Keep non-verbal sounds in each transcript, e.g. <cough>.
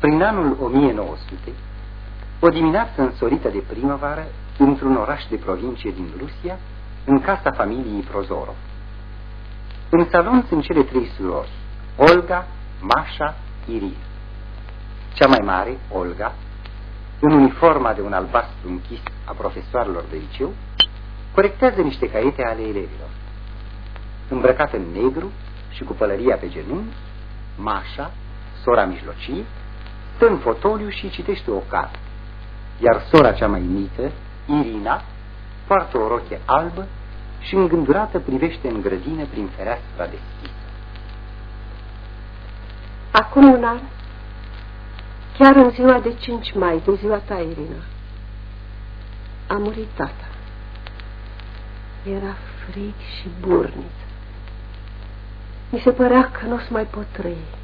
Prin anul 1900, o dimineață însorită de primăvară, într-un oraș de provincie din Rusia, în casa familiei Prozorov. În salon sunt cele trei surori, Olga, Masha, Iria. Cea mai mare, Olga, în uniforma de un albastru închis a profesoarelor de liceu, corectează niște caiete ale elevilor. Îmbrăcată în negru și cu pălăria pe genunchi, Mașa, sora mijlocie, stă în fotoliu și citește o carte, iar sora cea mai mică, Irina, poartă o roche albă și îngândurată privește în grădină prin fereastra deschisă. Acum un an, chiar în ziua de 5 mai, de ziua ta, Irina, a murit tata. Era frig și burnic. Mi se părea că nu o să mai pot trăi.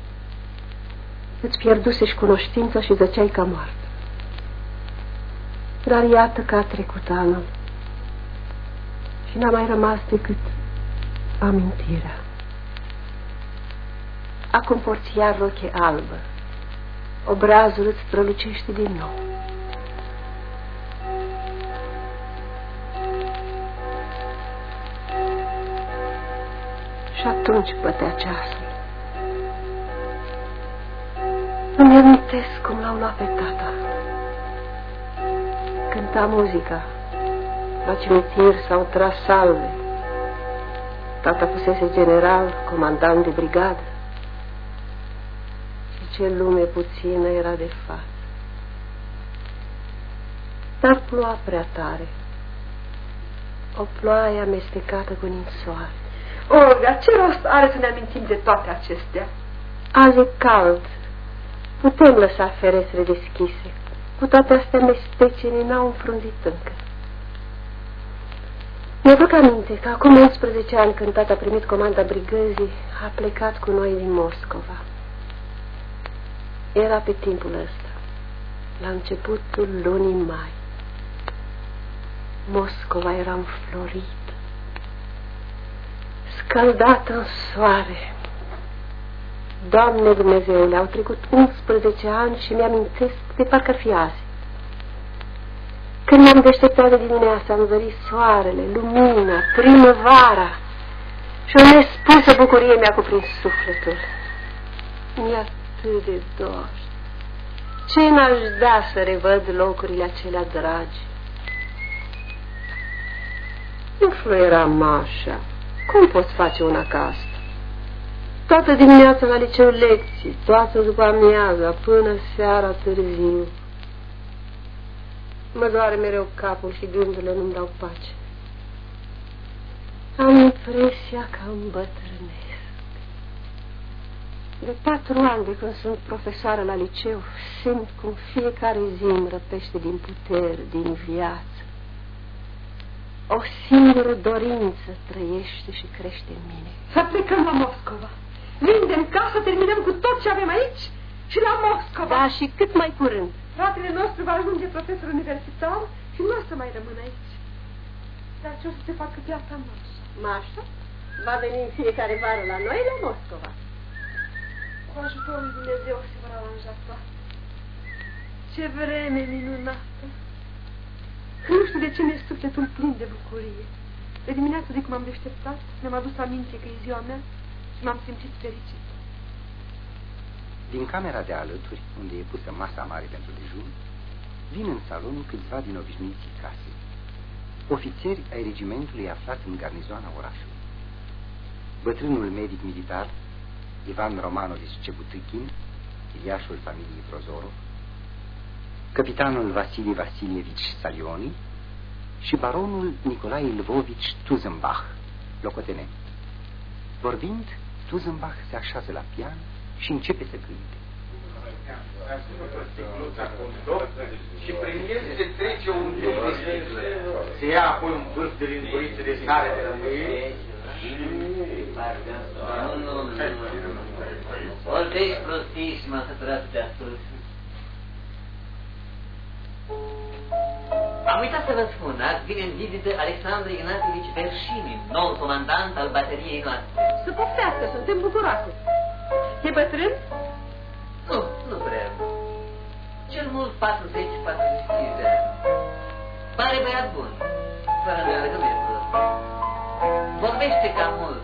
Îți pierduse și cunoștința și zăceai ca moartă. Dar iată că a trecut anul și n-a mai rămas decât amintirea. Acum porți iar roche albă. Obrazul îți strălucește din nou. Și atunci bătea ceasul. Îmi amintesc cum l-au luat pe tata. Cânta muzica. La cimitir s-au tras salve. Tata fusese general, comandant de brigadă. Și ce lume puțină era de față. Dar ploua prea tare. O ploaie amestecată cu ninsoare. Olga, ce rost are să ne amintim de toate acestea? Azi e cald. Putem lăsa ferestre deschise. Cu toate astea mestecenii n-au înfrunzit încă. Mi-aduc aminte că acum 11 ani, când tata a primit comanda brigăzii, a plecat cu noi din Moscova. Era pe timpul ăsta, la începutul lunii mai. Moscova era înflorit scăldată în soare. Doamne Dumnezeule, au trecut 11 ani și mi-amintesc de parcă fi azi. Când m-am deșteptat de dimineața, am zărit soarele, lumina, primăvara și o nespusă bucurie mi-a cuprins sufletul. Mi-a atât de dor. Ce n-aș da să revăd locurile acelea dragi? Nu fluiera mașa, cum poți face una ca asta? Toată dimineața la liceu lecții, toată după amiaza, până seara târziu. Mă doare mereu capul și gândurile nu-mi dau pace. Am impresia că îmbătrânesc. De patru ani de când sunt profesoară la liceu, simt cum fiecare zi îmi răpește din putere, din viață. O singură dorință trăiește și crește în mine. Să plecăm la Moscova. Vindem casă, terminăm cu tot ce avem aici și la Moscova. Da, și cât mai curând. Fratele nostru va ajunge profesor universitar și nu o să mai rămână aici. Dar ce o să se facă viața noastră? Mașa va veni în fiecare vară la noi, la Moscova. Cu ajutorul Dumnezeu se vor aranja toate. Ce vreme minunată! Nu știu de ce mi-e sufletul plin de bucurie. De dimineață de cum am deșteptat, mi-am adus aminte că e ziua mea și m-am simțit fericit. Din camera de alături, unde e pusă masa mare pentru dejun, vin în salon câțiva din obișnuiții case. Ofițeri ai regimentului aflați în garnizoana orașului. Bătrânul medic militar, Ivan Romanovici Cebutichin, iriașul familiei Prozorov, capitanul Vasili Vasilievici Salioni și baronul Nicolae Lvovici Tuzenbach, locotenent. Vorbind, Tuzenbach se așează la pian și începe să cânte. Și prin el se trece un duc de Se ia apoi un vârf de linguriță de sare de lămâie nu, nu, nu. Vorbești prostii și m-am săturat de ascult. Am uitat să vă spun, azi vine în vizită Alexandru Ignatievici Verșini, nou comandant al bateriei noastre. Să poftească, suntem bucuroase. E bătrân? Nu, nu prea. mult 40-45 de ani. Pare băiat bun, fără îndoială că nu e prost. Vorbește cam mult.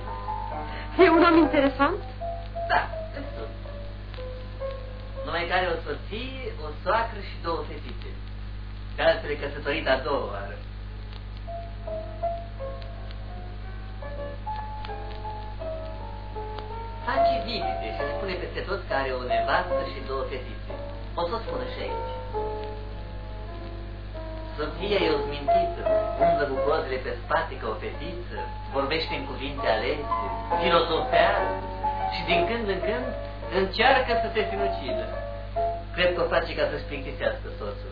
E un om interesant? Da, destul. Numai care o soție, o soacră și două fetițe. De altfel e căsătorit a doua oară. Face vizite și spune peste tot că are o nevastă și două fetițe. O să o spună și aici. Soția e o zmintită, umblă cu cozile pe spate ca o fetiță, vorbește în cuvinte alese, filosofează și din când în când încearcă să se sinucidă. Cred că o face ca să-și plictisească soțul.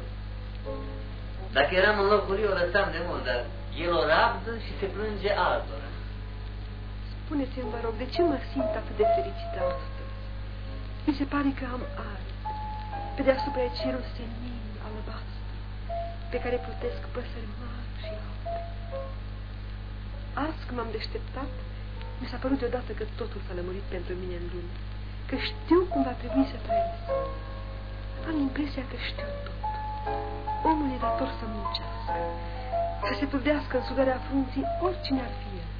Dacă eram în locul ei, o lăsam de mult, dar el o rabdă și se plânge altora. Spuneți-mi, vă rog, de ce mă simt atât de fericită astăzi? Mi se pare că am aer. Pe deasupra e cerul senin, albastru, pe care plutesc păsări mari și alte. Azi când m-am deșteptat, mi s-a părut deodată că totul s-a lămurit pentru mine în lume, că știu cum va trebui să trăiesc. Am impresia că știu tot. Omul e dator să muncească, să se trudească în sudarea frunții oricine ar fi el.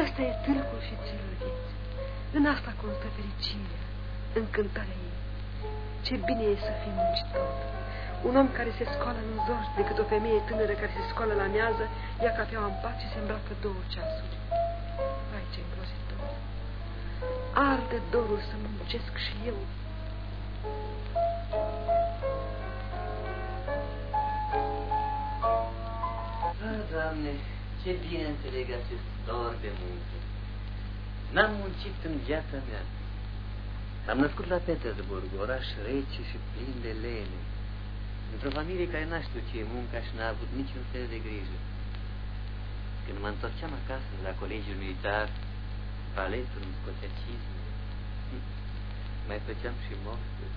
Ăsta e tâlcul și țelul vieții. În asta constă fericirea, în cântarea ei. Ce bine e să fii muncitor. Un om care se scoală în zor decât o femeie tânără care se scoală la mează, ia cafeaua în pat și se îmbracă două ceasuri. Hai ce îngrozitor. Arde dorul să muncesc și eu. Doamne, ce bine înțeleg acest dor de muncă. N-am muncit în viața mea. Am născut la Petersburg, oraș rece și plin de lene, într-o familie care n-a știut ce e munca și n-a avut niciun fel de grijă. Când mă întorceam acasă la colegiul militar, paletul îmi scotea cizme. <laughs> Mai făceam și mosturi.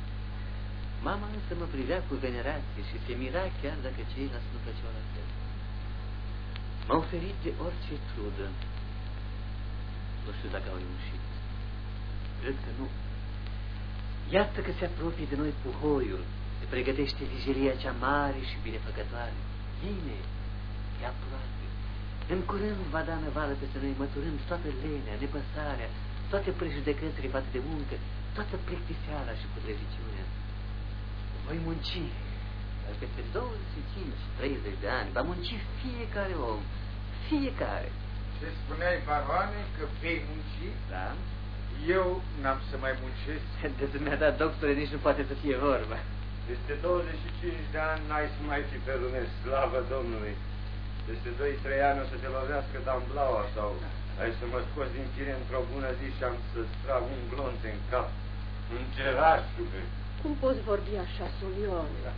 Mama însă mă privea cu venerație și se mira chiar dacă ceilalți nu făceau la fel. M-a oferit de orice trudă. Nu știu dacă au reușit. Cred că nu. Iată că se apropie de noi puhoiul, se pregătește vigilia cea mare și binefăcătoare. Bine, e aproape. În curând va da năvală peste noi, măturând toată lenea, nepăsarea, toate prejudecățile față de muncă, toată plictiseala și putreziciunea. Voi munci, dar peste 25-30 de ani va munci fiecare om, fiecare. Ce spuneai, baroane, că vei munci? Da? Eu n-am să mai muncesc. <laughs> De dumneata, doctore, nici nu poate să fie vorba. Peste 25 de ani n-ai să mai fi pe lume, slavă Domnului. Peste 2-3 ani o să te lovească damblaua sau ai să mă scoți din fire într-o bună zi și am să-ți trag un glonț în cap. Un gerașule. Cum poți vorbi așa, Sulion? Da.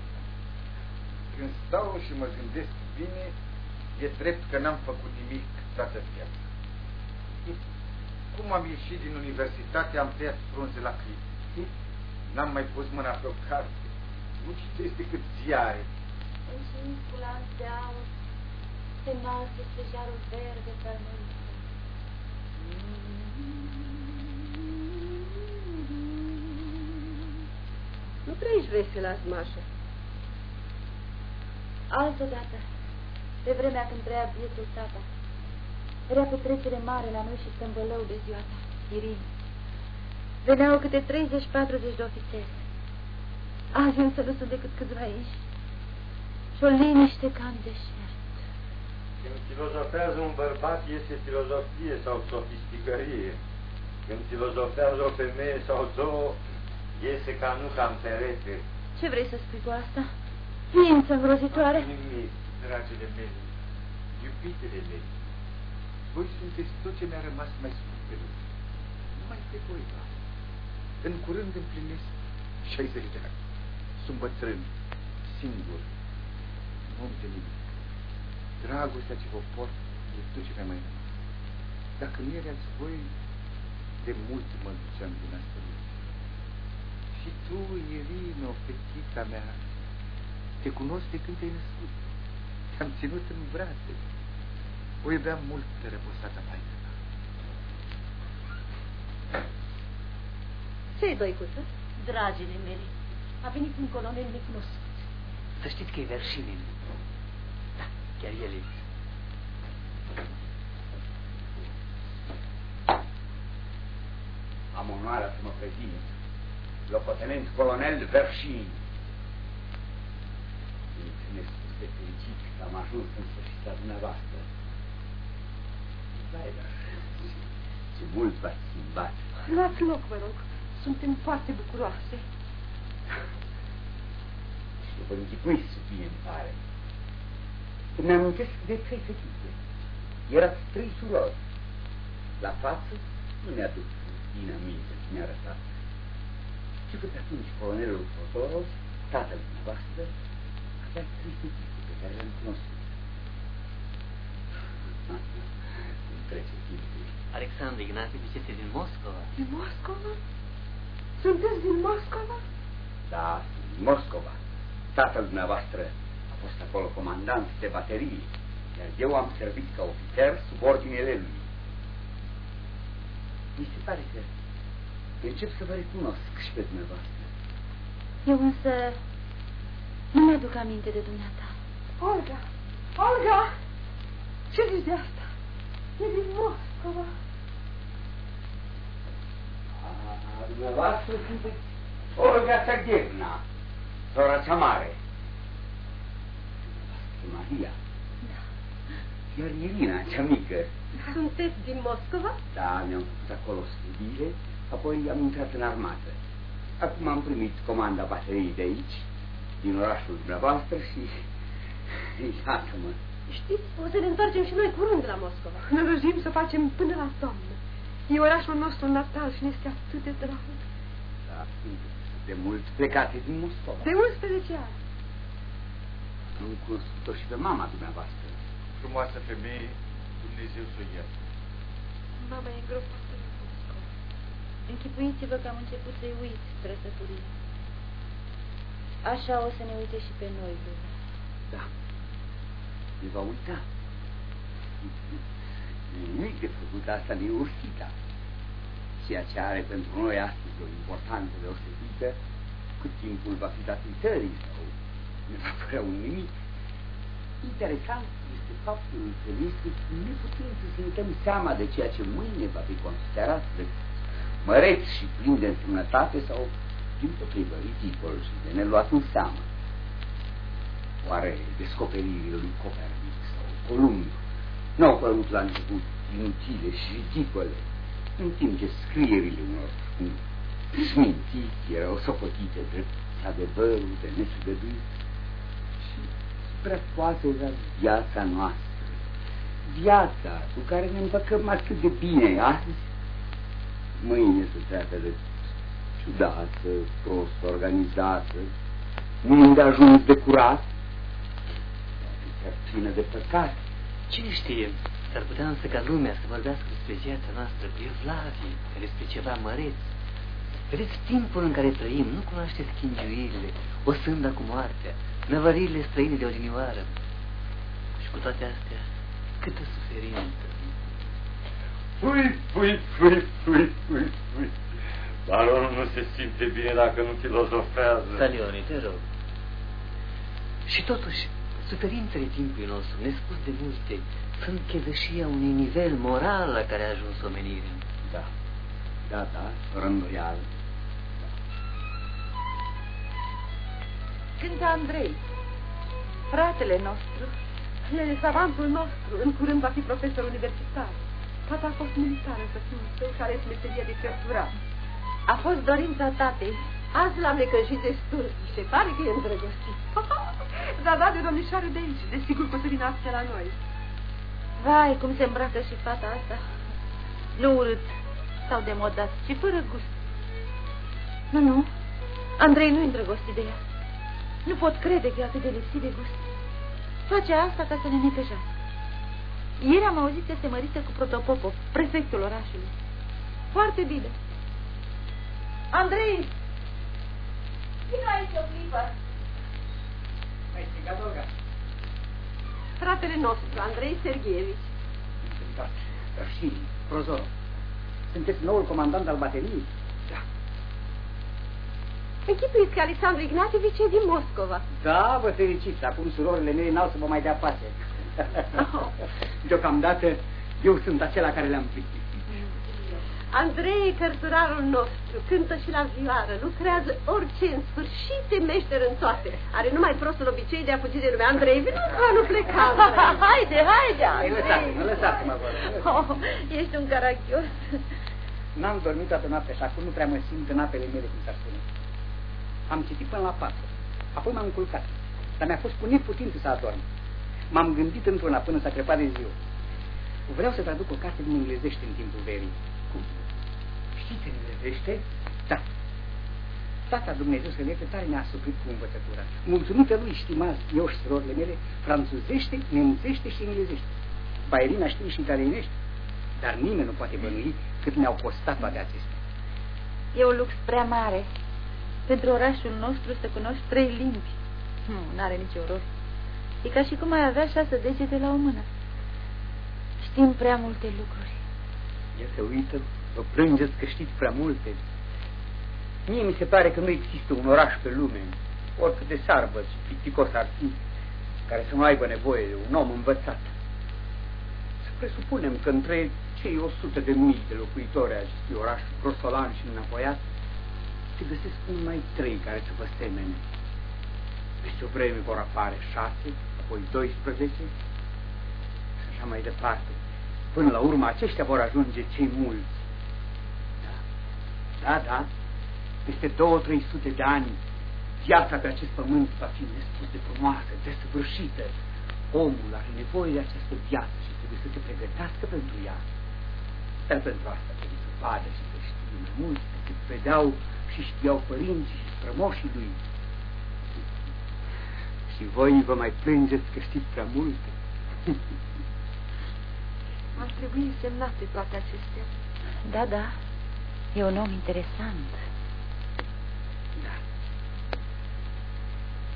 Când stau și mă gândesc bine, e drept că n-am făcut nimic toată viața. Cum am ieșit din universitate, am tăiat frunze la clip. N-am mai pus mâna pe o carte. Nu citesc decât ziare. Înșind cu lanț de aur, se înalță stejarul verde pe Nu prea ești veselă, Mașa. Altădată, pe vremea când trăia bietul tata, era petrecere mare la noi și stâmbălău de ziua ta, Irin. Veneau câte 30-40 de ofițeri. Azi însă nu sunt decât câțiva aici și o liniște ca în deșert. Când filozofează un bărbat, este filozofie sau sofisticărie. Când filozofează o femeie sau două, iese ca nu ca în perete. Ce vrei să spui cu asta? Ființă îngrozitoare? Nimic, dragile mele, Iubitele mele, voi sunteți tot ce mi-a rămas mai scurt pe lume. Numai pe voi, doar. În curând împlinesc 60 de ani. Sunt bătrân, singur, nu om de nimic. Dragostea ce vă port e tot ce mi-a mai rămas. Dacă nu erați voi, de mult mă duceam din asta lume. Și tu, Irino, fetița mea, te cunosc de când te-ai născut. Te-am ținut în brațe. O iubeam mult pe răposata maică ta. Ce-i, Doicuță? Dragile mele, A venit un colonel necunoscut. Să știți că e Verșinin. Da, chiar el e. Am onoarea să mă prezint. Locotenent colonel Verșin. Mulțumesc de fericit că am ajuns în sfârșit la dumneavoastră. Vai, dar ce mult v-ați schimbat. Luați loc, vă rog. Suntem foarte bucuroase. Și vă închipuiți ce bine îmi pare. Îmi amintesc de trei fetițe. Erați trei surori. La față nu mi-aduc bine aminte ce mi-a arătat. Știu că pe atunci colonelul Protorov, tatăl dumneavoastră, avea trei fetițe pe care le-am cunoscut. Cum trece timpul. Alexandru Ignatie, ce din Moscova? Din Moscova? Sunteți din Moscova? Da, din Moscova. Tatăl dumneavoastră a fost acolo comandant de baterie, iar eu am servit ca ofițer sub ordinele lui. Mi se pare că încep să vă recunosc și pe dumneavoastră. Eu însă nu mi-aduc aminte de dumneata. Olga! Olga! Ce zici de asta? E din Moscova. A, dumneavoastră sunteți Olga Saghevna, sora cea mare. Dumneavoastră Maria. Da. Iar Irina, cea mică. Sunteți din Moscova? Da, mi-am făcut acolo studiile, apoi am intrat în armată. Acum am primit comanda bateriei de aici, din orașul dumneavoastră și... <laughs> Iată-mă. Știți, o să ne întoarcem și noi curând la Moscova. Ne rugim să facem până la toamnă. E orașul nostru natal și ne este atât de drag. Da, sunteți de mult plecate din Moscova. De 11 ani. Am cunoscut-o și pe mama dumneavoastră. Frumoasă femeie, Dumnezeu să o ierte. Mama e îngropată în Moscova. Închipuiți-vă că am început să-i uit trăsăturile. Așa o să ne uite și pe noi, lumea. Da. Ne va uita. Nimic de făcut asta de ursita. Ceea ce are pentru noi astăzi o importanță deosebită, cât timpul va fi dat uitării sau ne va părea un nimic. Interesant este faptul că este neputin să ne dăm seama de ceea ce mâine va fi considerat de măreț și plin de însemnătate sau din potrivă ridicol și de neluat în seamă. Oare descoperirile lui Copernic sau Columb n-au părut la început inutile și ridicole, în timp ce scrierile unor smintiți erau sopotite drept adevărul de nesugăduit și suprapoase la viața noastră, viața cu care ne împăcăm atât de bine azi, mâine se treacă de ciudată, prost organizată, nu de ajuns de curat, chiar plină de păcat. Cine știe, s-ar putea însă ca lumea să vorbească despre viața noastră cu Evlavie, despre ceva măreț. Vedeți, timpul în care trăim nu cunoaște schingiuirile, o sânda cu moartea, năvăririle străine de odinioară. Și cu toate astea, câtă suferință. Pui, pui, pui, pui, pui, pui. Baronul nu se simte bine dacă nu filozofează. Salioni, te rog. Și totuși, suferințele timpului nostru, nespus de multe, sunt chevășia unui nivel moral la care a ajuns omenirea. Da, da, da, fără îndoială. Cântă Andrei, fratele nostru. El e savantul nostru. În curând va fi profesor universitar. Tata a fost militar în sățiunul său și a ales meseria de certurat. A fost dorința tatei. Azi l-am necăjit destul și se pare că e îndrăgostit. da, da, de domnișoare de aici. Desigur că o să vină astea la noi. Vai, cum se îmbracă și fata asta. Nu urât sau demodat, ci fără gust. Nu, nu, Andrei nu-i îndrăgostit de ea. Nu pot crede că e atât de lipsit de gust. Face asta ca să ne necăjească. Ieri am auzit că se mărită cu Protopopov, prefectul orașului. Foarte bine. Andrei! Vino aici o clipă. Ai strigat, Olga? Fratele nostru, Andrei Sergievici. Întâmplat. Dar și Prozorov. Sunteți noul comandant al bateriei? Da. Închipuiți că Alexandru Ignatievici e din Moscova. Da, vă fericiți. Acum surorile mele n-au să vă mai dea pace. Oh. <laughs> Deocamdată eu sunt acela care le-am plictisit. Andrei, cărturarul nostru, cântă și la vioară, lucrează orice în sfârșit e meșter în toate. Are numai prostul obicei de a fugi de lume. Andrei, vino ca nu pleca. <laughs> haide, haide, Hai, lăsați-mă, lăsați-mă, vă rog. Oh, ești un caragios. N-am dormit toată noaptea și acum nu prea mă simt în apele mele, cum s-ar spune. Am citit până la patru. Apoi m-am culcat. Dar mi-a fost cu neputință să adorm. M-am gândit într-una până s-a crăpat de ziua. Vreau să traduc o carte din englezește în timpul verii. Cum? Știți englezește? Da. Tata Dumnezeu să ne tare ne-a suprit cu învățătura. Mulțumită lui, stimați eu și surorile mele, franțuzește, nemțește și englezește. Bairina știe și italienește. Dar nimeni nu poate bănui cât ne-au costat toate acestea. E un lux prea mare. Pentru orașul nostru să cunoști trei limbi. Nu, n-are nicio rost. E ca și cum ai avea șase degete la o mână. Știm prea multe lucruri. Ia se uită, vă plângeți că știți prea multe. Mie mi se pare că nu există un oraș pe lume, oricât de sarbă și plicticos ar fi, care să nu aibă nevoie de un om învățat. Să presupunem că între cei 100 de mii de locuitori ai acestui oraș grosolan și înapoiat, se găsesc numai trei care să vă semene. Peste o vreme vor apare șase, apoi 12 și așa mai departe. Până la urmă aceștia vor ajunge cei mulți. Da, da, da. Peste două, trei sute de ani, viața pe acest pământ va fi nespus de frumoasă, desăvârșită. Omul are nevoie de această viață și trebuie să se pregătească pentru ea. Dar pentru asta trebuie să vadă și să știe mai mult decât vedeau și știau părinții și strămoșii lui. Și voi vă mai plângeți că știți prea multe. <laughs> Ar trebui semnate toate acestea. Da, da. E un om interesant. Da.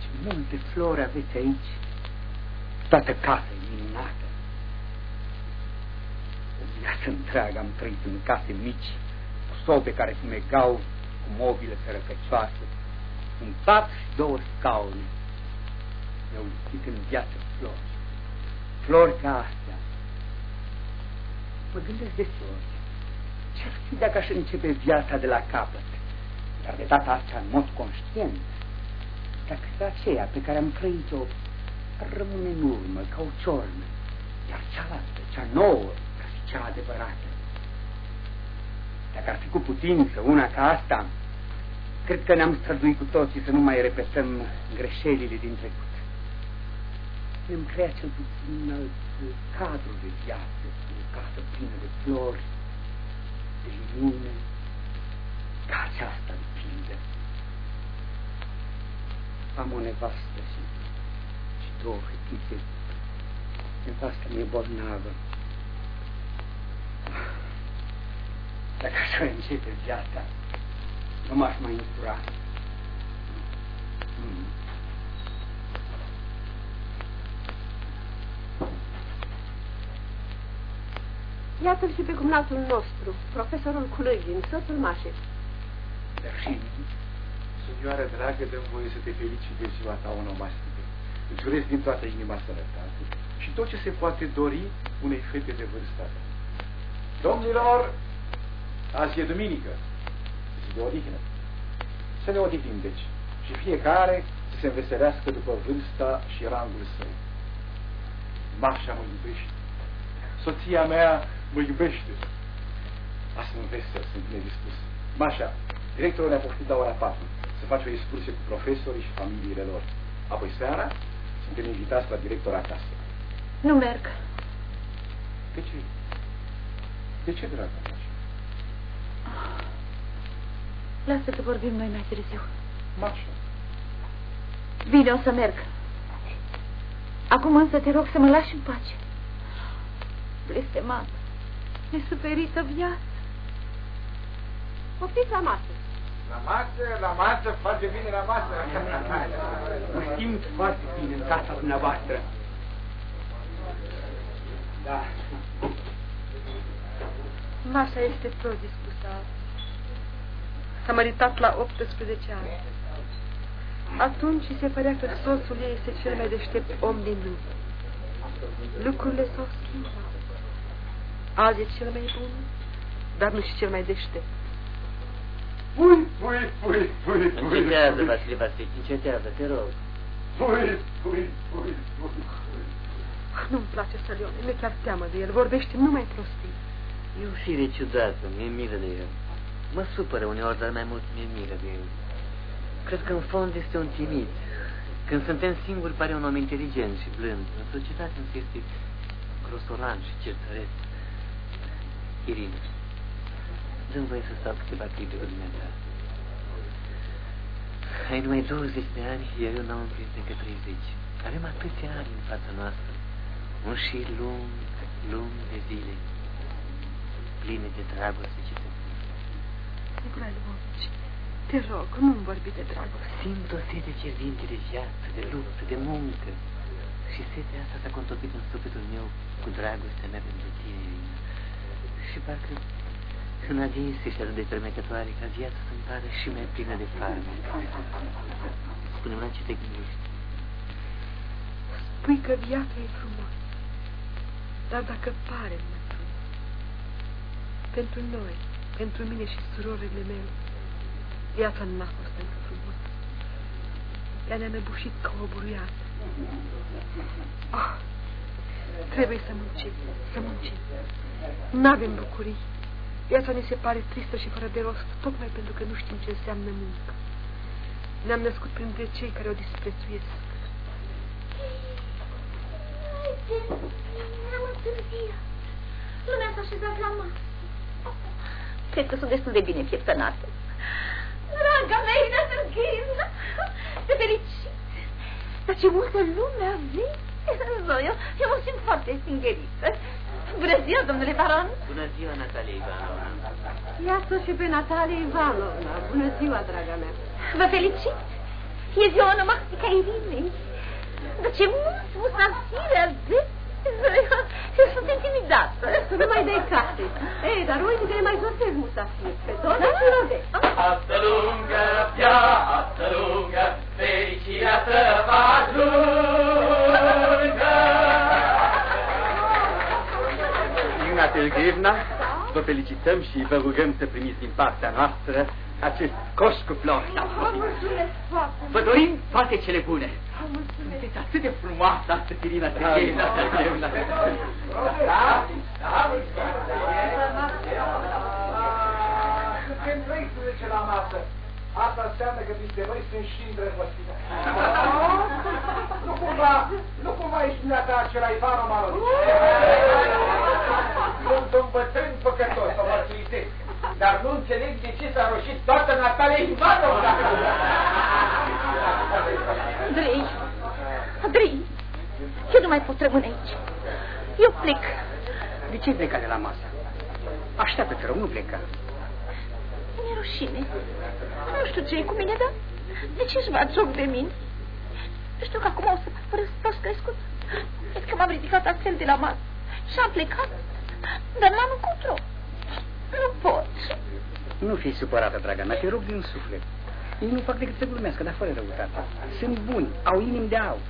Ce multe flori aveți aici. Toată casa e minunată. O viață întreagă am trăit în case mici, cu sobe care fumegau, cu mobile sărăcăcioase, un pat și două scaune. Mi-au lipsit în viață flori. Flori ca astea. Mă gândesc de flori. Ce-ar fi dacă aș începe viața de la capăt? Dar de data asta în mod conștient. Dacă pe aceea pe care am trăit-o rămâne în urmă ca o ciornă, iar cealaltă, cea nouă, ca fi cea adevărată. Dacă ar fi cu putință una ca asta, cred că ne-am străduit cu toții să nu mai repetăm greșelile din trecut. Ne-am creat cel puțin un alt cadru de viață, o casă plină de flori, de lumine, ca aceasta de pildă. Am o nevastă și, și două fetițe. Nevasta mi-e bolnavă. Dacă aș mai începe viața, nu m-aș mai încura. Mm. Iată-l și pe cumnatul nostru, profesorul Culăgin, soțul Mașei. Dar și Sunioară dragă, dăm voie să te felicit de ziua ta onomastică. Îți urez din toată inima sănătate și tot ce se poate dori unei fete de vârsta ta. Domnilor, azi e duminică, zi de odihnă. Să ne odihnim, deci, și fiecare să se înveselească după vârsta și rangul său. Mașa mă iubește. Soția mea mă iubește. Asta nu vesel, sunt bine dispus. Mașa, directorul ne-a poftit la ora 4 să faci o excursie cu profesorii și familiile lor. Apoi seara suntem invitați la director acasă. Nu merg. De ce? De ce, dragă Mașa? Lasă că vorbim noi mai târziu. Mașa, Bine, o să merg. Acum însă te rog să mă lași în pace. Blestemat, nesuferită viață. Poftiți la masă. La masă, la masă, foarte bine la masă. Mă simt foarte bine în casa dumneavoastră. Da. Mașa este prodispusă. S-a măritat la 18 ani. Atunci se părea că soțul ei este cel mai deștept om din lume. Lucrurile s-au schimbat. Azi e cel mai bun, dar nu și cel mai deștept. Pui, pui, pui, pui, pui. Încetează, Vasile Vasile, încetează, te rog. Pui, pui, pui, pui. Nu-mi place Salione, mi-e chiar teamă de el, vorbește numai prostii. E o fire ciudată, mi-e milă de el. Mă supără uneori, dar mai mult mi-e milă de el. Cred că în fond este un timid. Când suntem singuri pare un om inteligent și blând. În societate însă este grosolan și certăreț. Irina, dă-mi voie să stau câteva clipe cu dumneata. Ai numai 20 de ani, iar eu n-am împlinit încă 30. Avem atâția ani în fața noastră. Un șir lung, lung de zile, pline de dragoste ce te Nicolae Lvovici, te rog, nu-mi vorbi de dragoste. Simt o sete ce vinte de viață, de luptă, de muncă. Și setea asta s-a contopit în sufletul meu cu dragostea mea pentru tine, Irina. Și parcă în adese și atât de fermecătoare ca viața să-mi pare și mai plină de farme. Spune-mi la ce te gândești. Spui că viața e frumos, dar dacă pare mai frumos, pentru noi, pentru mine și surorile mele, viața n-a fost încă frumos. Ea ne-a năbușit ca o buruiată. Oh, trebuie să muncim, să muncim. N-avem bucurii. Viața ne se pare tristă și fără de rost, tocmai pentru că nu știm ce înseamnă muncă. Ne-am născut printre cei care o disprețuiesc. Am întârziat. Lumea s-a așezat la masă. Cred că sunt destul de bine pieptănată. Draga mea, Ina Târghin, te felicit. Dar ce multă lume aveți. Nu, eu, eu mă simt foarte singerită. Bună ziua, domnule baron. Bună ziua, Natalia Ivanovna. Iată și pe Natalia Ivanovna. Bună ziua, draga mea. Vă felicit. E ziua onomastică a Irinei. Dar ce mulți musafiri aveți. Eu sunt intimidată. Să nu mai dai carte. Ei, dar uite că ne mai sosesc musafiri. Pe toți Da? și rodești. Asta lungă, viață lungă, fericirea să vă ajungă. Irina Sergeevna, vă felicităm și vă rugăm să primiți din partea noastră acest coș cu flori. Mulțumesc foarte Vă dorim toate cele bune. Sunteți atât de frumoasă astăzi, Irina Sergeevna. Sergeevna. Da? Da? Suntem 13 la masă. Asta înseamnă că dintre voi sunt și îndrăgostiți. <laughs> Nu cumva, nu cumva ești dumneata acela Ivano Malon. Sunt un bătrân păcătos, o mărturisesc. Dar nu înțeleg de ce s-a roșit toată Natalia Ivanovna. Andrei, Andrei, eu nu mai pot rămâne aici. Eu plec. De ce pleca de la masă? Așteaptă, te rog, nu pleca. Mi-e rușine. Nu știu ce e cu mine, dar de ce își bat joc de mine? Știu că acum o să mă răstos crescut. Cred că m-am ridicat astfel de la masă și am plecat, dar n-am încotro. Nu pot. Nu fi supărată, draga mea, te rog din suflet. Ei nu fac decât să glumească, dar fără răutate. Sunt buni, au inimi de aur.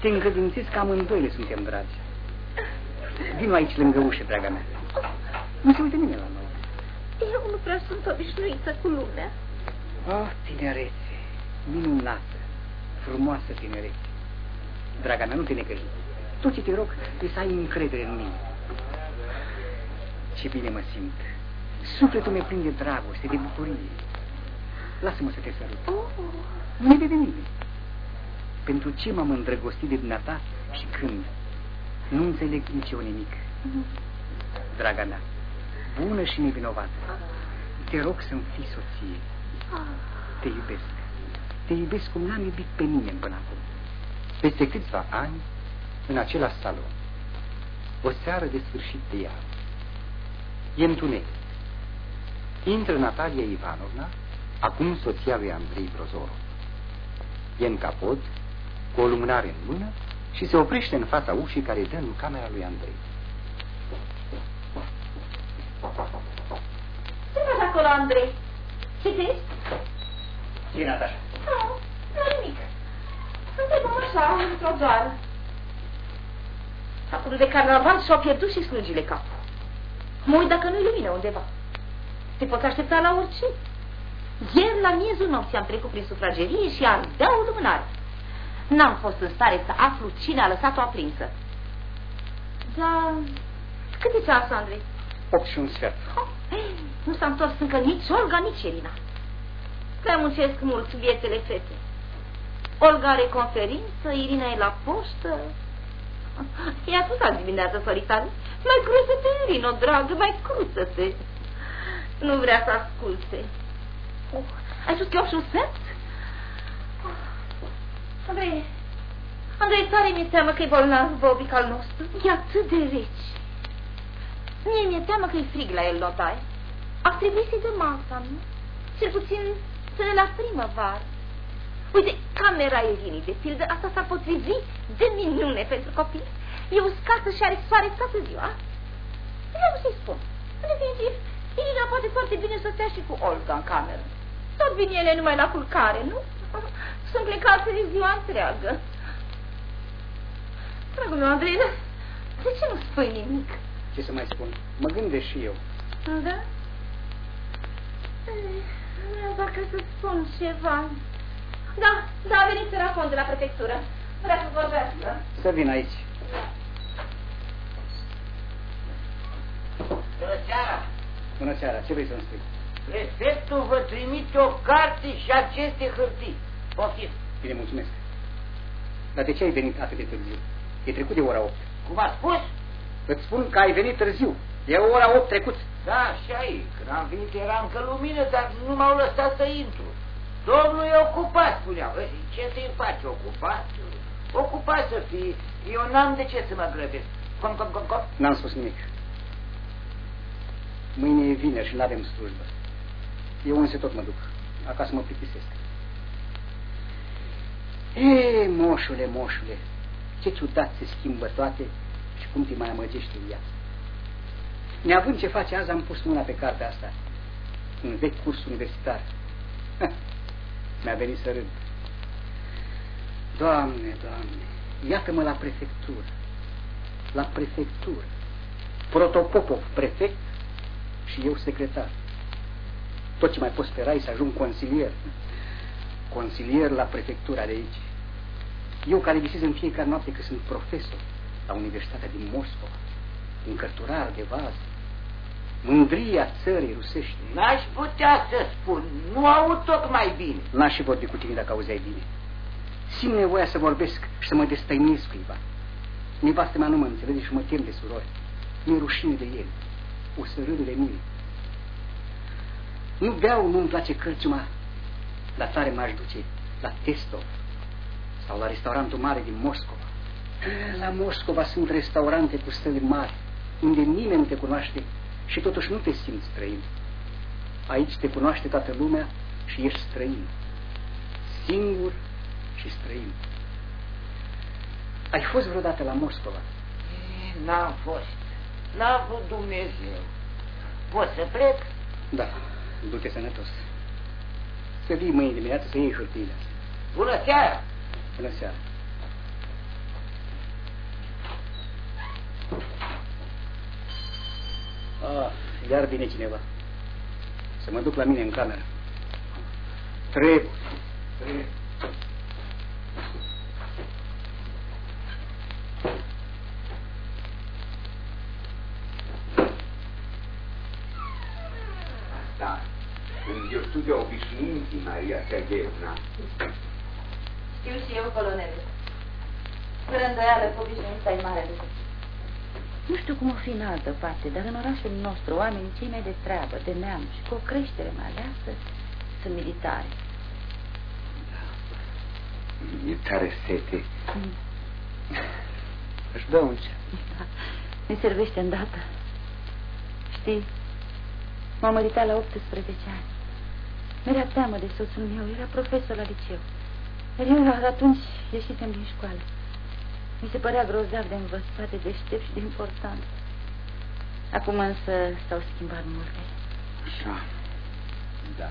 Te încredințez că amândoi le suntem dragi. Vino aici lângă ușă, draga mea. Nu se uită nimeni la noi. Eu nu prea sunt obișnuită cu lumea. Oh, tinerețe, minunată, frumoasă tinerețe. Draga mea, nu te necăji. Tot ce te rog e să ai încredere în mine. Ce bine mă simt. Sufletul meu plin de dragoste, de bucurie. Lasă-mă să te sărut. Oh, Nu ne vede nimeni. Pentru ce m-am îndrăgostit de dumneata și când? Nu înțeleg nici eu nimic. Draga mea, bună și nevinovată, te rog să-mi fii soție. Te iubesc. Te iubesc cum n-am iubit pe nimeni până acum. Peste câțiva ani, în același salon, o seară de sfârșit de iarnă. E întuneric. Intră Natalia Ivanovna, acum soția lui Andrei Prozorov. E în capod, cu o lumânare în mână și se oprește în fața ușii care dă în camera lui Andrei. ce faci acolo, Andrei? Citești? Ce, Natasha? Nu, nu nimic. așa, într-o doară. Acum de carnaval și-au pierdut și slugile capul. Mă uit dacă nu-i lumină undeva. Te poți aștepta la orice. Ieri, la miezul nopții, am trecut prin sufragerie și ardeau lumânare. N-am fost în stare să aflu cine a lăsat-o aprinsă. Da, cât e ceasul, Andrei? 8 și un sfert. Oh, nu s-a întors încă nici Olga, nici Elina. Prea muncesc mult viețele fete. Olga are conferință, Irina e la poștă. I-a spus azi dimineață săritan, mai cruță-te, Irino, dragă, mai cruță-te. Nu vrea să asculte. Oh, ai spus că e 8 și un sfert? Andrei, Andrei, tare mi-e teamă că e bolnav Bobic al nostru. E atât de rece. Mie mi-e teamă că e frig la el, notai. Ar trebui să-i dăm asta, nu? Cel puțin să ne la primăvară. Uite, camera Irinii, de pildă, asta s-ar potrivi de minune pentru copii. E uscată și are soare toată ziua. Vreau să-i spun. În definitiv, Irina poate foarte bine să stea și cu Olga în cameră. Tot vin ele numai la culcare, nu? <laughs> Sunt plecate de ziua întreagă. Dragul meu, Andrei, de ce nu spui nimic? Ce să mai spun? Mă gândesc și eu. Da? Vreau parcă să spun ceva. Da, da, a venit Serafon de la prefectură. Vrea să vorbească. Să vin aici. Bună seara! Bună seara, ce vrei să-mi spui? Prefectul vă trimite o carte și aceste hârtii. Poftim. Bine, mulțumesc. Dar de ce ai venit atât de târziu? E trecut de ora 8. Cum a spus? Îți spun că ai venit târziu. E ora 8 trecut. Da, și ai. Când am venit era încă lumină, dar nu m-au lăsat să intru. Domnul e ocupat, spuneau. Ce să-i faci, ocupat? Ocupat să fii. Eu n-am de ce să mă grăbesc. Com, com, com, com. N-am spus nimic. Mâine e vineri și n-avem slujbă. Eu însă tot mă duc. Acasă mă plictisesc. E, moșule, moșule, ce ciudat se schimbă toate și cum te mai amăgește viața. Neavând ce face azi, am pus mâna pe cartea asta, un vechi curs universitar. Mi-a venit să râd. Doamne, Doamne, iată-mă la prefectură. La prefectură. Protopopov, prefect și eu secretar. Tot ce mai pot spera e să ajung consilier. Consilier la prefectura de aici. Eu care visez în fiecare noapte că sunt profesor la Universitatea din Moscova, un cărturar de vază, mândria țării rusești. N-aș putea să spun, nu aud tocmai bine. N-aș și vorbi cu tine dacă auzeai bine. Simt nevoia să vorbesc și să mă destăinuiesc cuiva. Nevastă mea nu mă înțelege și mă tem de surori. Mi-e rușine de el. O să râd de mine. Nu beau, nu-mi place cărciuma, dar tare m-aș duce la Testov sau la restaurantul mare din Moscova. La Moscova sunt restaurante cu stele mari, unde nimeni nu te cunoaște și totuși nu te simți străin. Aici te cunoaște toată lumea și ești străin. Singur și străin. Ai fost vreodată la Moscova? N-am fost. N-a vrut Dumnezeu. Pot să plec? Da, du-te sănătos. Să vii mâine dimineață să iei hârtiile Bună seara! Bună seara! Ah, iar vine cineva. Să mă duc la mine în cameră. Trebuie. Trebuie. Asta, în virtutea obișnuinții Maria Sergeevna. Știu și eu, colonele. Fără îndoială, obișnuința e mare lucru. Nu știu cum o fi în altă parte, dar în orașul nostru oamenii cei mai de treabă, de neam și cu o creștere mai aleasă sunt militari. E tare sete. Mm. Își dă un ce. Da, ne servește îndată. Știi, m-am măritat la 18 ani. Mi-era teamă de soțul meu, era profesor la liceu. Iar eu atunci ieșisem din școală. Mi se părea grozav de învățat, de deștept și de important. Acum însă s-au schimbat multe. Așa. Da.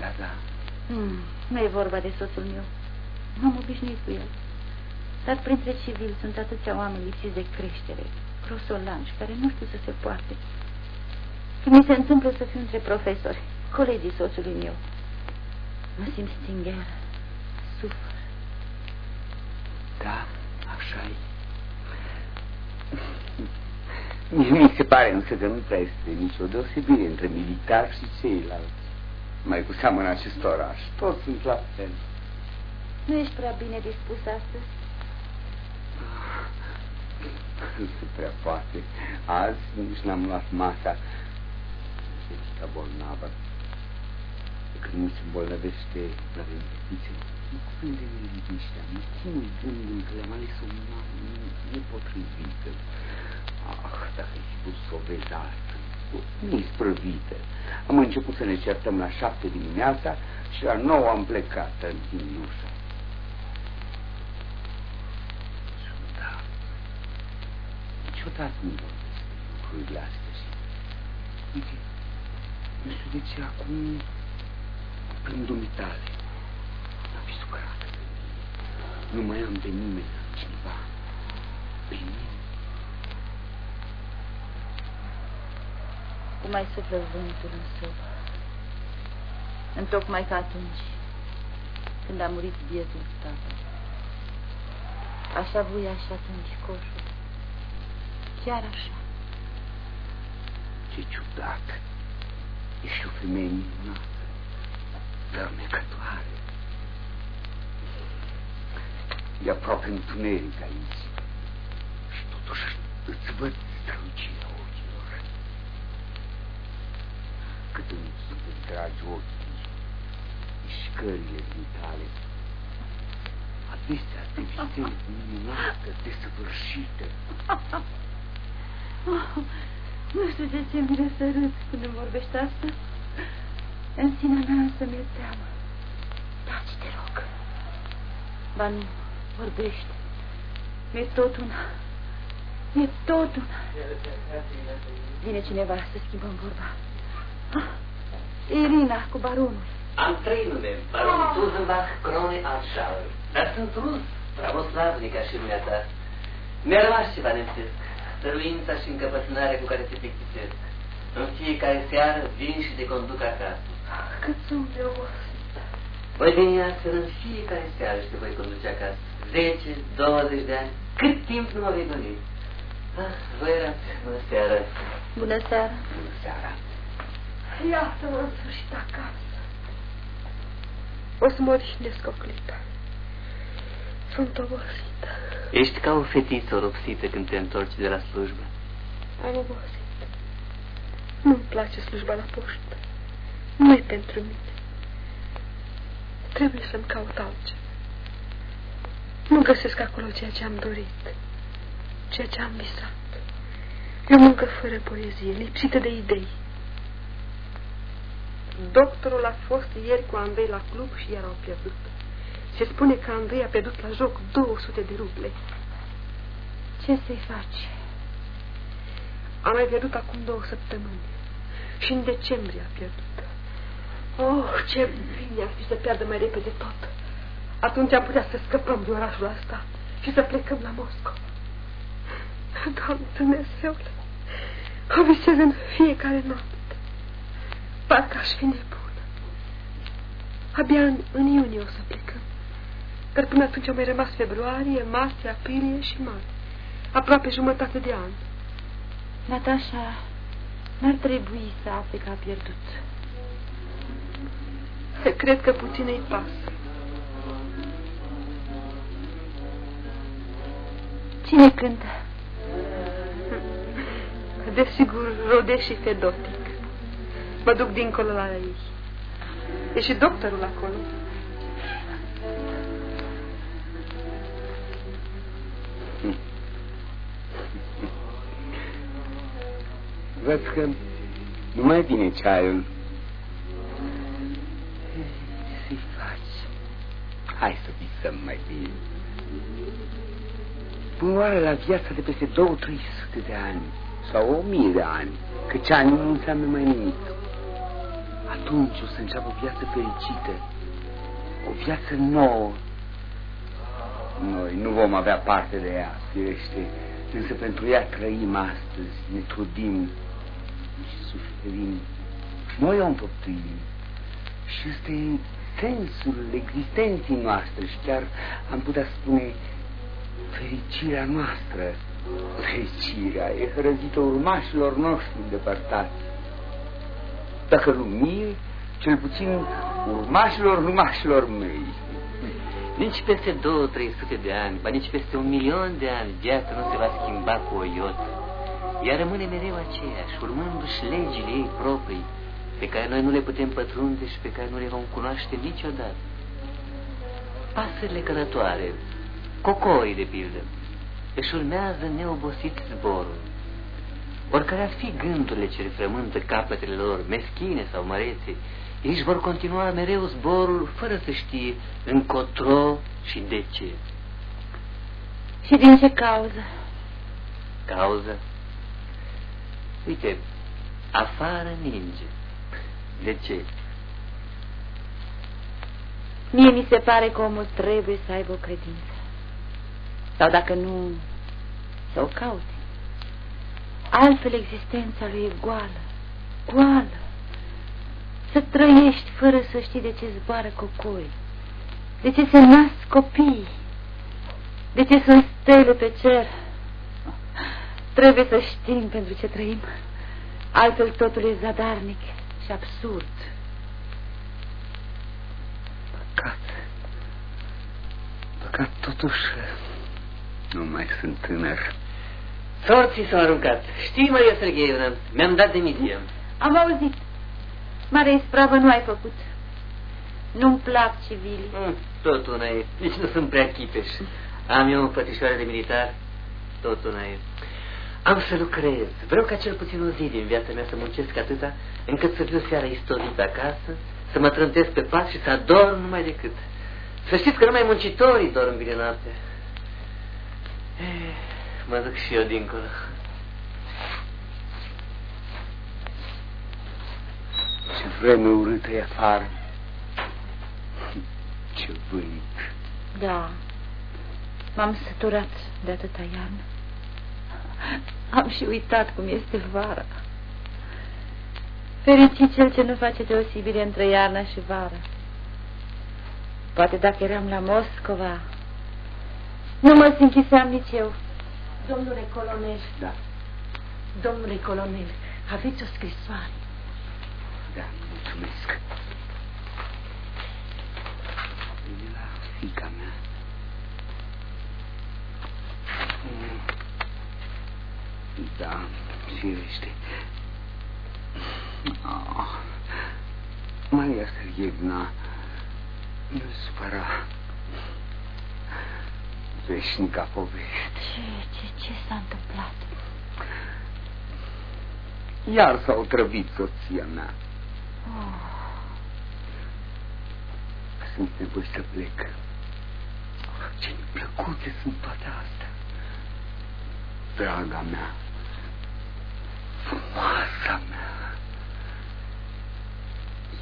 Da, da. Hmm, nu e vorba de soțul meu. M-am obișnuit cu el. Dar printre civili sunt atâția oameni lipsiți de creștere, grosolanci, care nu știu să se poarte. Când mi se întâmplă să fiu între profesori, colegii soțului meu, mă simt stingheră, sufăr. Da, așa e. Mie mi se pare însă că nu prea este nicio deosebire între militari și ceilalți. Mai cu seamă în acest oraș. Toți sunt la fel. Nu ești prea bine dispus astăzi? Nu se prea poate. Azi nici n-am luat masa. Ești bolnavă. Când nu se îmbolnăvește la repetiție, nu cuprinde liniștea, nu ține gândul că le-am ales o mamă nepotrivită. Ah, dacă ai spus să o vezi altfel, nisprăvită. Am început să ne certăm la șapte dimineața și la nouă am plecat în ușa. niciodată nu vorbesc lucrurile astea și... Uite, nu știu de ce acum plâng dumitale. Mai am de nimeni altcineva. Pe mine. Cum mai suflă vântul în sobă. Întocmai ca atunci, când a murit bietul tată. Așa vuia și atunci coșul chiar așa. Ce ciudat. Ești o femeie minunată, dărmecătoare. E aproape întuneric aici. Și totuși îți văd strălucirea ochilor. Cât îmi sunt dragi ochii, mișcările din tale, adesea te visezi minunată, desăvârșită. Oh, nu știu de ce mi să râd când îmi vorbești asta. În sinea mea să mi-e teamă. Taci, te rog. Ba nu, vorbește. Mi-e tot una. Mi-e tot una. Vine cineva să schimbăm vorba. Ah, Irina cu baronul. Am trei nume, baronul Tuzenbach, Crone, Arșauer. Dar sunt rus, pravoslavnic ca și dumneata. Mi-a rămas ceva nemțesc stăruința și încăpățânarea cu care te plictisesc. În fiecare seară vin și te conduc acasă. Cât sunt de obosit. Voi veni astfel în fiecare seară și te voi conduce acasă. 10, 20 de ani, cât timp nu mă vei dori. Ah, voi erați, bună seara. Bună seara. Bună seara. Iată-mă în sfârșit acasă. O să mă odihnesc o clipă. Sunt obosită. Ești ca o fetiță oropsită când te întorci de la slujbă. Am obosit. Nu-mi place slujba la poștă. nu e pentru mine. Trebuie să-mi caut altceva. Nu găsesc acolo ceea ce am dorit, ceea ce am visat. E o muncă fără poezie, lipsită de idei. Doctorul a fost ieri cu Andrei la club și iar au pierdut. Se spune că Andrei a pierdut la joc 200 de ruble. Ce să-i faci? A mai pierdut acum două săptămâni. Și în decembrie a pierdut. Oh, ce bine ar fi să piardă mai repede tot. Atunci am putea să scăpăm de orașul ăsta și să plecăm la Moscova. Doamne Dumnezeule, o visez în fiecare noapte. Parcă aș fi nebună. Abia în, în iunie o să plecăm. Dar până atunci au mai rămas februarie, martie, aprilie și mai. Aproape jumătate de an. Natasha, n-ar trebui să afle că a pierdut. Cred că puțin îi pasă. Cine cântă? Desigur, Rode și Fedotic. Mă duc dincolo la ei. E și doctorul acolo. Văd că nu mai vine ceaiul. Ce să-i faci? Hai să visăm mai bine. Până oare la viața de peste două, trei sute de ani sau o mie de ani, căci ani nu înseamnă mai nimic. Atunci o să înceapă o viață fericită, o viață nouă. Noi nu vom vom avea parte de ea, firește, însă pentru ea trăim astăzi, ne trudim și suferim. Noi o împăptuim și este sensul existenței noastre și chiar am putea spune fericirea noastră. Fericirea e hrăzită urmașilor noștri îndepărtați. Dacă nu mie, cel puțin urmașilor urmașilor mei. Nici peste două, trei sute de ani, ba nici peste un milion de ani, viața nu se va schimba cu o iot. Ea rămâne mereu aceeași, urmându-și legile ei proprii, pe care noi nu le putem pătrunde și pe care nu le vom cunoaște niciodată. Pasările călătoare, cocorii de pildă, își urmează neobosit zborul. Oricare ar fi gândurile ce frământă capetele lor, meschine sau mărețe, ei își vor continua mereu zborul fără să știe încotro și de ce. Și din ce cauză? Cauză? Uite, afară ninge. De ce? Mie mi se pare că omul trebuie să aibă o credință. Sau dacă nu, să o caute. Altfel existența lui e goală, goală. Să trăiești fără să știi de ce zboară cocoi, de ce se nasc copii, de ce sunt stele pe cer. Trebuie să știm pentru ce trăim, altfel totul e zadarnic și absurd. Păcat. Păcat totuși nu mai sunt tânăr. Sorții s-au aruncat. Știi, Maria Sergeievna, mi-am dat demisia. Am auzit. Mare ispravă nu ai făcut. Nu-mi plac civilii. Mm, tot una e. Nici nu sunt prea chipeș. Am eu o pătișoare de militar. Tot una e. Am să lucrez. Vreau ca cel puțin o zi din viața mea să muncesc atâta încât să fiu seara istorită acasă, să mă trântesc pe pat și să adorm numai decât. Să știți că numai muncitorii dorm bine noaptea. Eh, mă duc și eu dincolo. Ce vreme urâtă e afară. Ce vânt. Da, m-am săturat de atâta iarnă. Am și uitat cum este vara. Fericit cel ce nu face deosebire între iarna și vara. Poate dacă eram la Moscova, nu mă simțiseam nici eu. Domnule colonel. Da. Domnule colonel, aveți o scrisoare. Da, mulțumesc. Vine la fica mea. Da, firește. Oh. Maria Sergevna, nu supăra. Veșnica poveste. Ce, ce, ce s-a întâmplat? Iar s-a otrăvit soția mea. Oh. Sunt nevoie să plec. Ce plăcute sunt toate astea. Draga mea, frumoasa mea.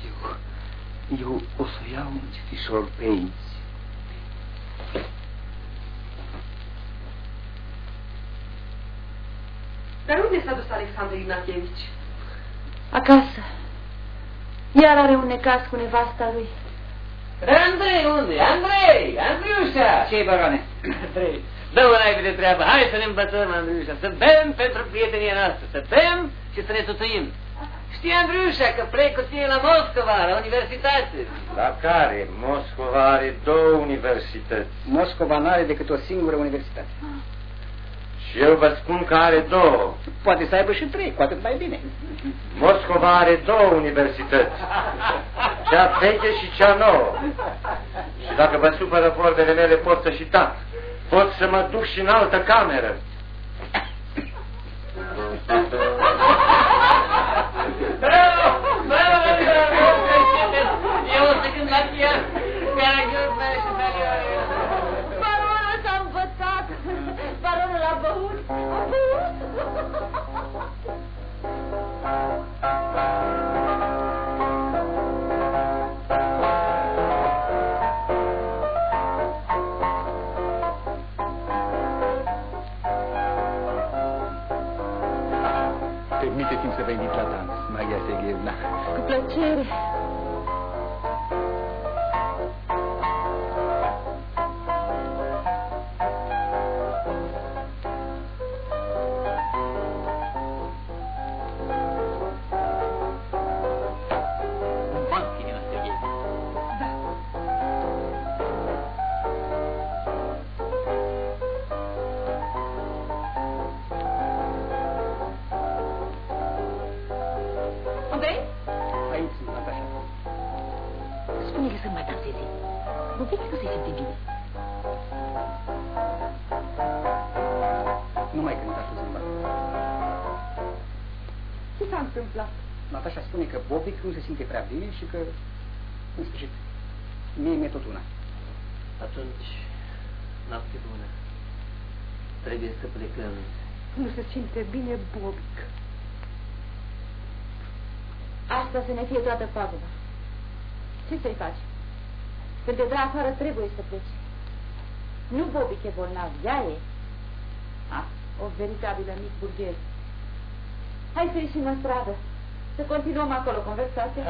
Eu, eu o să iau un citișor pe aici. Dar unde s-a dus Alexandru Ignatievici? Acasă. Iar are un necas cu nevasta lui. Andrei, unde? Andrei! Andriușa! ce barone? Andrei, dă-mă naibii de treabă. Hai să ne îmbătăm, Andriușa, să bem pentru prietenia noastră, să bem și să ne tutuim. Știi, Andriușa, că plec cu tine la Moscova, la universitate. La care? Moscova are două universități. Moscova nu are decât o singură universitate. Și eu vă spun că are două. Poate să aibă și trei, cu atât mai bine. Moscova are două universități. Cea veche și cea nouă. Și dacă vă supără vorbele mele, pot să și tac. Pot să mă duc și în altă cameră. Bravo! Bravo! Eu o să cânt la pian. Care și aur, aur. Permiteți-mi să vă invit la dans, Maria Sergeyevna. Cu plăcere. Și că, în sfârșit, mie mi-e tot una. Atunci, noapte bună. Trebuie să plecăm. Nu se simte bine, Bobic. Asta să ne fie toată paguba. Ce să-i faci? Când te dă afară, trebuie să pleci. Nu Bobic e bolnav, ea e. Ah, o veritabilă mic burghez. Hai să ieșim în stradă. Să continuăm acolo conversația.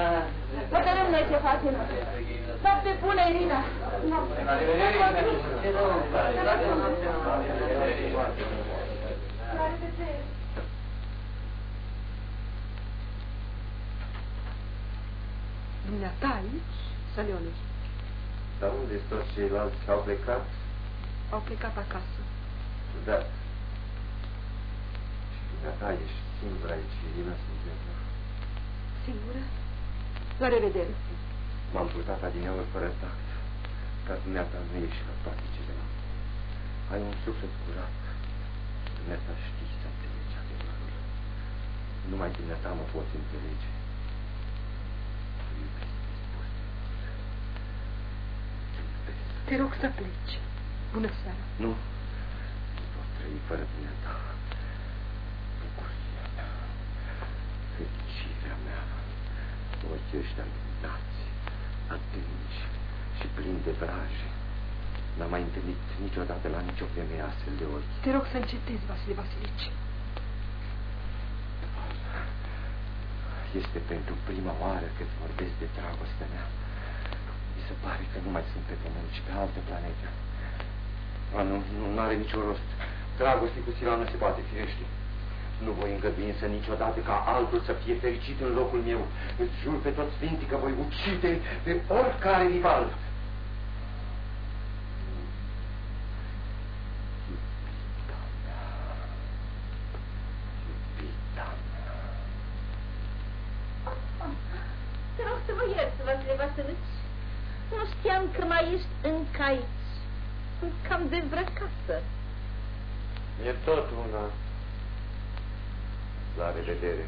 Hotărâm noi ce facem. Noapte bună, Irina! La Dumneata aici, Săleonuș. Dar unde sunt toți ceilalți? Au plecat? Au plecat acasă. Da. Și dumneata ești singura aici, Irina, sunt singură? La revedere. M-am purtat adineauri fără tact, dar dumneata nu ești la toate cele am. Ai un suflet curat. Dumneata știi să înțelegi adevărul. Numai dumneata mă poți înțelege. Te rog să pleci. Bună seara. Nu. Nu pot trăi fără dumneata. Bucuria mea. Fericirea mea ochii ăștia luminați, adânci și plini de vraje. N-am mai întâlnit niciodată la nicio femeie astfel de ochi. Te rog să încetezi, Vasile Vasilici. Este pentru prima oară când vorbesc de dragostea mea. Mi se pare că nu mai sunt pe pământ, ci pe alte planete. A, nu, nu are nicio rost. Dragostea cu Sila nu se poate, firește. Nu voi îngădui însă niciodată ca altul să fie fericit în locul meu. Îți jur pe toți sfinții că voi ucide pe oricare rival. Te rog să mă ierți, Vasile Vasilici. Nu știam că mai ești încă aici. Sunt cam dezbrăcată. E tot una. La revedere.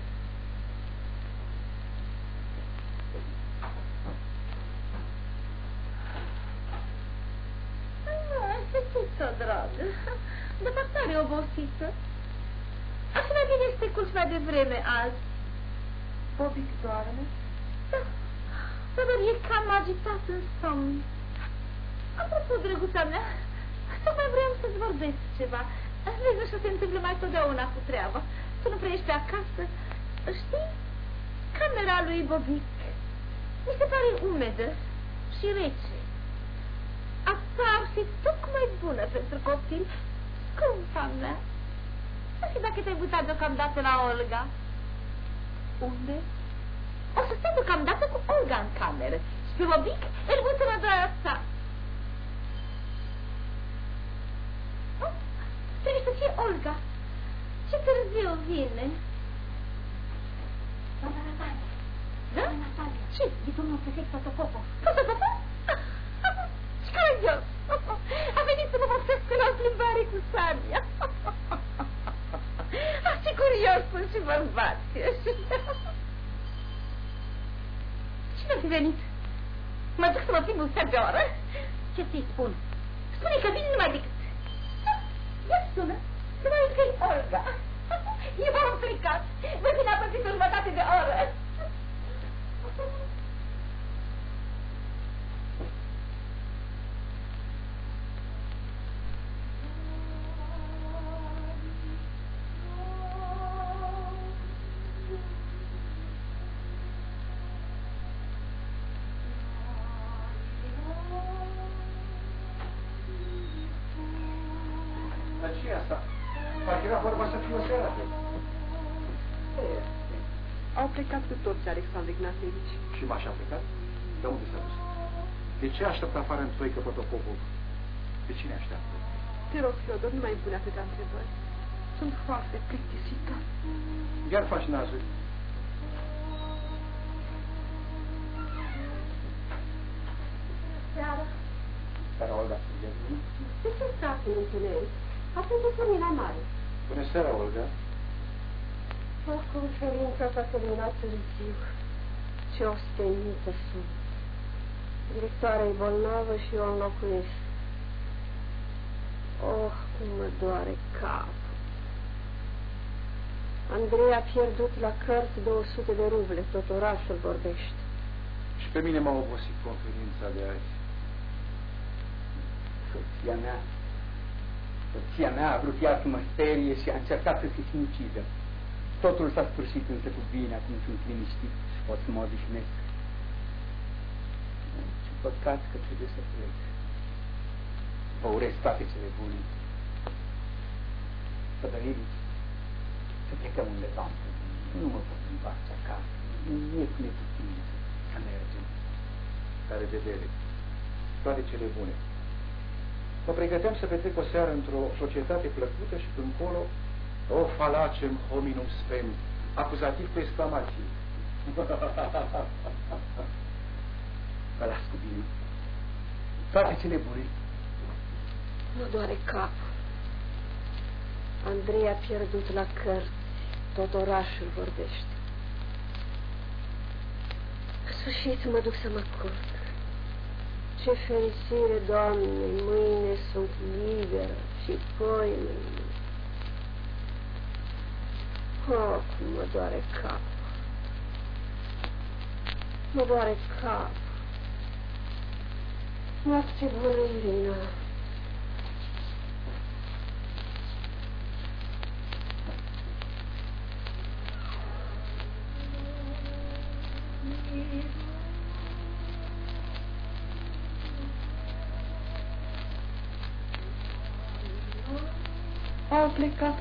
Fetița dragă, de fapt tare obosită. Așa mai bine este culci de vreme azi. Bobic doarme? Da, dar e cam agitat în somn. Apropo, drăguța mea, tocmai vreau să-ți vorbesc ceva. Vezi, așa se întâmplă mai totdeauna cu treaba să nu prea ești pe acasă. Știi? Camera lui Bobic mi se pare umedă și rece. Asta ar fi tocmai bună pentru copil, scumpa mea. Nu știu dacă te-ai mutat deocamdată la Olga. Unde? O să stai deocamdată cu Olga în cameră și pe Bobic îl mută la doar ta. Oh, trebuie să fie Olga. Ce târziu vine. Doamna Natalia. Da? Doamna Natalia. Ce? E domnul prefect Fotopopo. Fotopopo? <laughs> Ce caragios! A venit să mă vopsesc la plimbare cu Sania. <laughs> Ah, ce curios sunt și bărbați <laughs> Cine a fi venit? Mă duc să mă plimb un sfert de oră? Ce ți spun? Spune că vine numai decât. Ia sună. Să mai că Olga. <laughs> Eu m-am plecat. Voi fi apăsit o jumătate de oră. Aștept afară în Troică Potopopov? Pe cine așteaptă? Te rog, Fiodor, nu mai îmi pune atâtea întrebări. Sunt foarte plictisită. Iar faci nazul. Seara. Seara, Olga. De ce stați în întuneric? Atunci e lumina mare. Bună seara, Olga. Oh, conferința s-a terminat târziu. Ce ostenită sunt. Directoarea e bolnavă și eu înlocuiesc. Oh, cum mă doare capul. Andrei a pierdut la cărți 200 de ruble, tot orașul vorbește. Și pe mine m-a obosit conferința de azi. Soția mea, soția mea a vrut ea să mă sperie și a încercat să se sinucidă. Totul s-a sfârșit însă cu bine, acum sunt liniștit și pot să mă odihnesc. Ce păcat că trebuie să plec. Vă urez toate cele bune. Să dăriți, să plecăm undeva. Nu mă pot întoarce acasă. Nu e cu neputință să mergem. La revedere. Toate cele bune. Mă pregăteam să petrec o seară într-o societate plăcută și încolo o falacem hominum spem, acuzativ cu exclamații. <laughs> Vă las cu bine. Toate cele bune. Nu doare capul. Andrei a pierdut la cărți. Tot orașul vorbește. În sfârșit mă duc să mă culc. Ce fericire, Doamne, mâine sunt liberă și poi mâine. Oh, cum mă doare capul. Mă doare capul.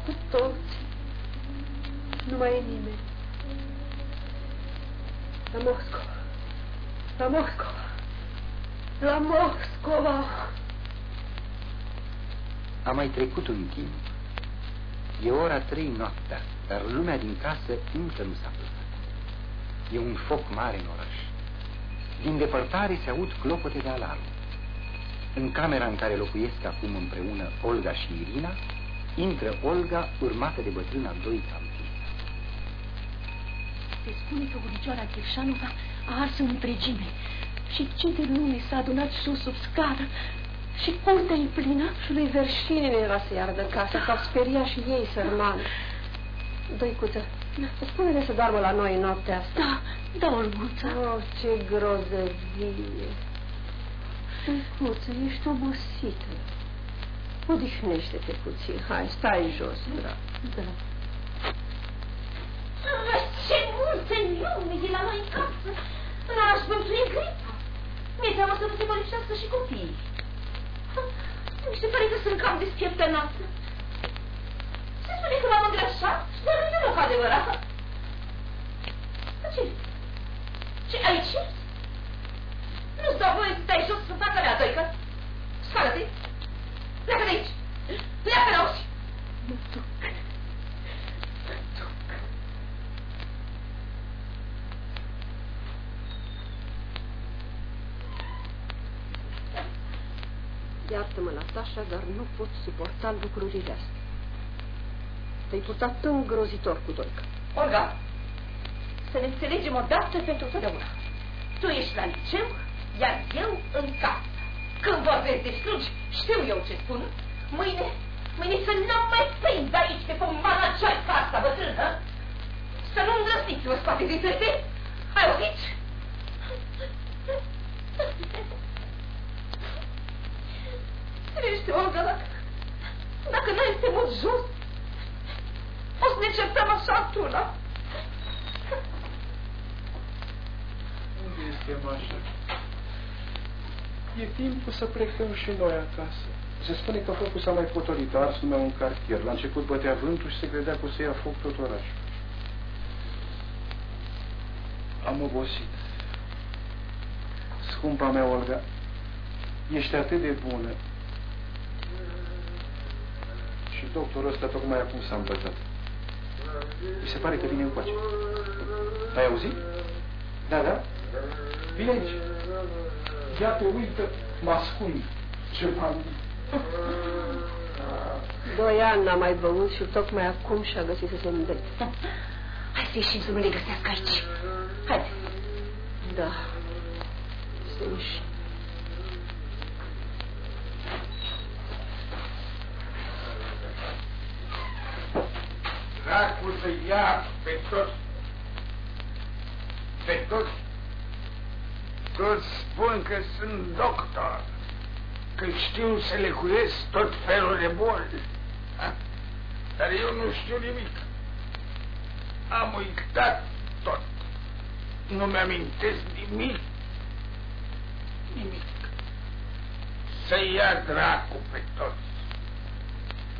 Cu toți. Nu mai e nimeni. La Moscova. La Moscova. La Moscova. A mai trecut un timp. E ora trei noaptea, dar lumea din casă încă nu s-a plecat. E un foc mare în oraș. Din depărtare se aud clopote de alarm. În camera în care locuiesc acum împreună Olga și Irina, intră Olga urmată de bătrâna doi campii. Se spune că bunicioara Chirșanova a ars în întregime și ce de lume s-a adunat sus sub scară și curtea e plină. Și lui Verșinin era să iardă casa, s-au speriat și ei, sărmani. Dăicuță, spune-ne să doarmă la noi în noaptea asta. Da, da, Olguța. Oh, ce grozăvie. Dăicuță, ești obosită. Odihnește-te puțin. Hai, stai jos, drag. Da. Ce multe lume e la noi în casă. În oraș bântuie gripa. Mi-e teamă să nu se mărișească și copiii. Mi se pare că sunt cam despieptănată. Se spune că m-am îngrășat, dar nu e deloc adevărat. Ce? Ce aici? Nu-ți dau voie să stai jos să facă mea, Doică. Scoală-te. Pleacă de aici. Pleacă, auzi. Mă duc. Iartă-mă, Natasha, dar nu pot suporta lucrurile astea. Te-ai purtat îngrozitor cu Doica. Olga, să ne înțelegem odată pentru totdeauna. Tu ești la liceu, iar eu în casă. Când vorbesc de slugi, știu eu ce spun. Mâine, mâine să nu mai prind aici pe pomana ceaica asta bătrână. Să nu îndrăsniți să mă scoate din sete. Ai auzit? Crește, Olga, dacă, dacă noi suntem mult jos, o să ne certăm așa una. Unde este Mașa? E timpul să plecăm și noi acasă. Se spune că focul s-a mai potolit, a ars numai un cartier. La început bătea vântul și se credea că o să ia foc tot orașul. Am obosit. Scumpa mea, Olga, ești atât de bună. Și doctorul ăsta tocmai acum s-a îmbătat. Mi se pare că vine încoace. Ai auzit? Da, da? Vine aici. Ia te uită, mă ascund. Ce m-am... Doi ani n-a mai băut și tocmai acum și-a găsit să se îmbete. Hai să ieșim să nu le găsească aici. Haide. Da. Să ieșim. Dracul să ia pe toți, pe toți, toți spun că sunt doctor, că știu să lecuiesc tot felul de boli. Ha? Dar eu nu știu nimic. Am uitat tot. Nu mi-amintesc nimic. Nimic. Să ia dracu pe toți.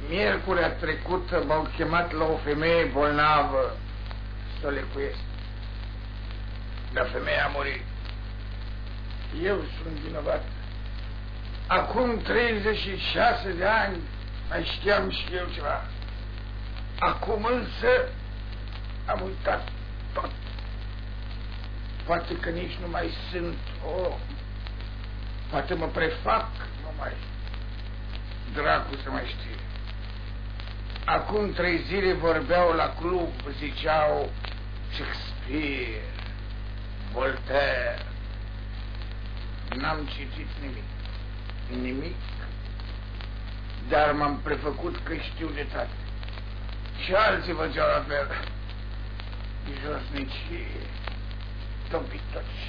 Miercurea trecută m-au chemat la o femeie bolnavă să o lecuiesc. Dar femeia a murit. Eu sunt vinovat. Acum 36 de ani mai știam și eu ceva. Acum însă am uitat tot. Poate că nici nu mai sunt om. Poate mă prefac numai. Dracu să mai știe. Acum trei zile vorbeau la club, ziceau Shakespeare, Voltaire. N-am citit nimic. Nimic. Dar m-am prefăcut că știu de toate. Și alții făceau la fel. Josnicii, topitoci.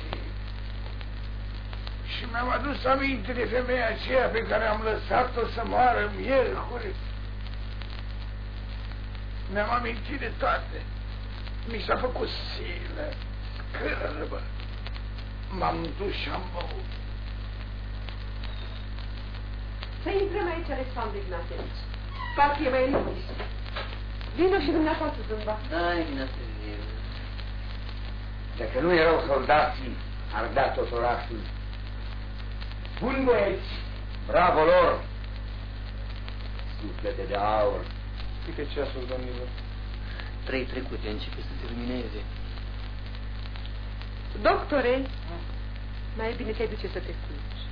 Și mi-am adus aminte de femeia aceea pe care am lăsat-o să moară miercuri. Mi-am amintit de toate. Mi s-a făcut silă, scârbă. M-am dus și am băut. Să intrăm aici, Alexandru Ignatievici. Parcă e mai liniș. Vino și dumneavoastră, zâmba. Da, Ignatievici. Dacă nu erau soldații, ar da tot orașul. Bun băieți, bravo lor! Suflete de aur. Câte ceasul, domnilor? Trei trecute, începe să se lumineze. Doctore, mai e bine te duce să te culci.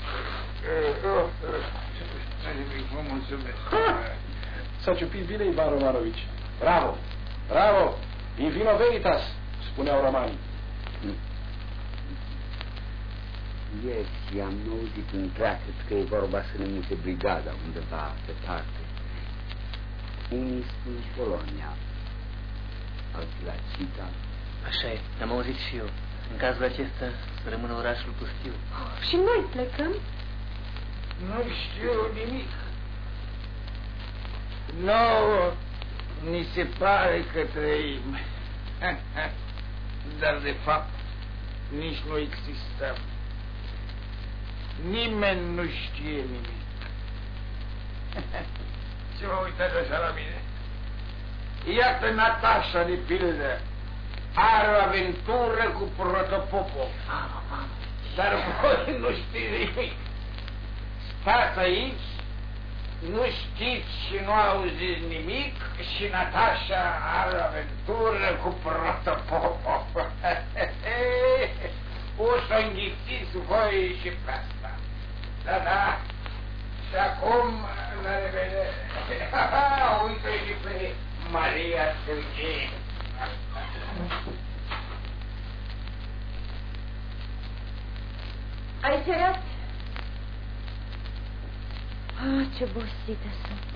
Vă mulțumesc. S-a ciupit bine Ivan Romanovici. Bravo! Bravo! In vino veritas, spuneau romanii. Ieri am auzit în treacăt că e vorba să ne mute brigada undeva departe. Unii spun Polonia, alții la Cita. Așa e, am auzit și eu. În cazul acesta să rămână orașul pustiu. Și noi plecăm? Nu știu nimic. Nouă ni se pare că trăim. <laughs> Dar de fapt nici nu existăm. Nimeni nu știe nimic. <laughs> Ce mă uitați așa la mine? Iată Natasha de pildă. Are o aventură cu Protopopov. Dar voi nu știți nimic. Stați aici, nu știți și nu auziți nimic și Natasha are o aventură cu Protopopov. <laughs> o să înghițiți voi și pe asta. Da, da. Și acum, la revedere. <laughs> Uite și pe Maria Serghei. Ai cerat? Ah, ce bosită sunt.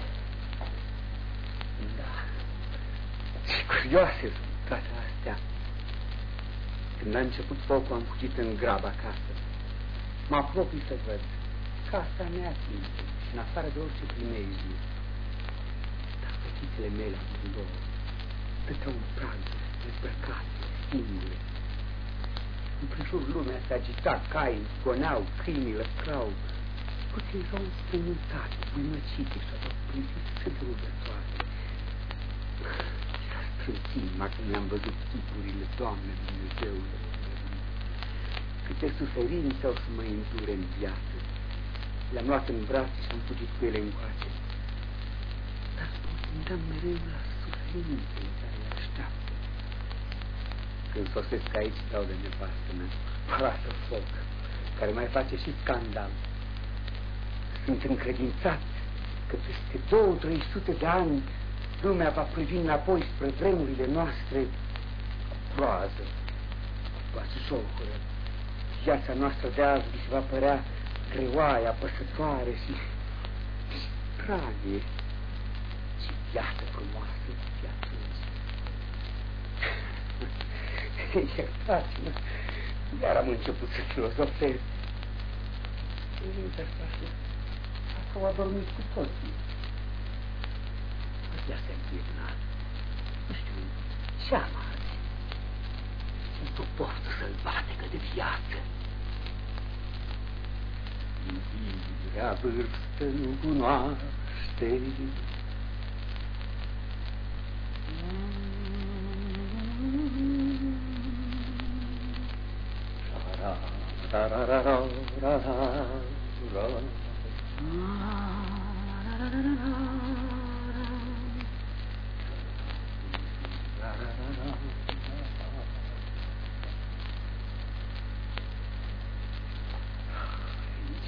Da. Ce curioase sunt toate astea. Când a început focul, am fugit în grab acasă. Mă apropii să văd. Casa mea simte și în afară de orice primejdiu. Dar fetițele mele amândouă stăteau în prag, dezbrăcate, singure. Împrejur lumea se agita, cai zgoneau, câinii lăstrau. puțin s-au spământate, mânăcite și au privit să de rugătoare. S-a strâns inima când mi-am văzut chipurile, Doamne Dumnezeule. Câte suferințe au să mă îndure în viață. Le-am luat în brațe și am fugit cu ele încoace. Dar mă gândeam mereu la suferințe în care le așteaptă. Când sosesc aici, dau de nevastă mea, arată foc, care mai face și scandal. Sunt încredințat că peste două, trei sute de ani lumea va privi înapoi spre vremurile noastre groază, va jocură. Viața noastră de azi vi se va părea greoaie, apăsătoare și stranie. Și viață frumoasă de atunci. <laughs> Iertați-mă, iar am început să filozofez. Dar asta au adormit cu toții. Ăsta se învietnat. Nu știu, ce am azi? Sunt o poftă sălbatică de viață. Iubirea vârstă nu cunoaște. Ra ra ra ra ra ra ra Incendiul s-a mai potolit, e timpul să plecăm și noi. La revedere. Ra ra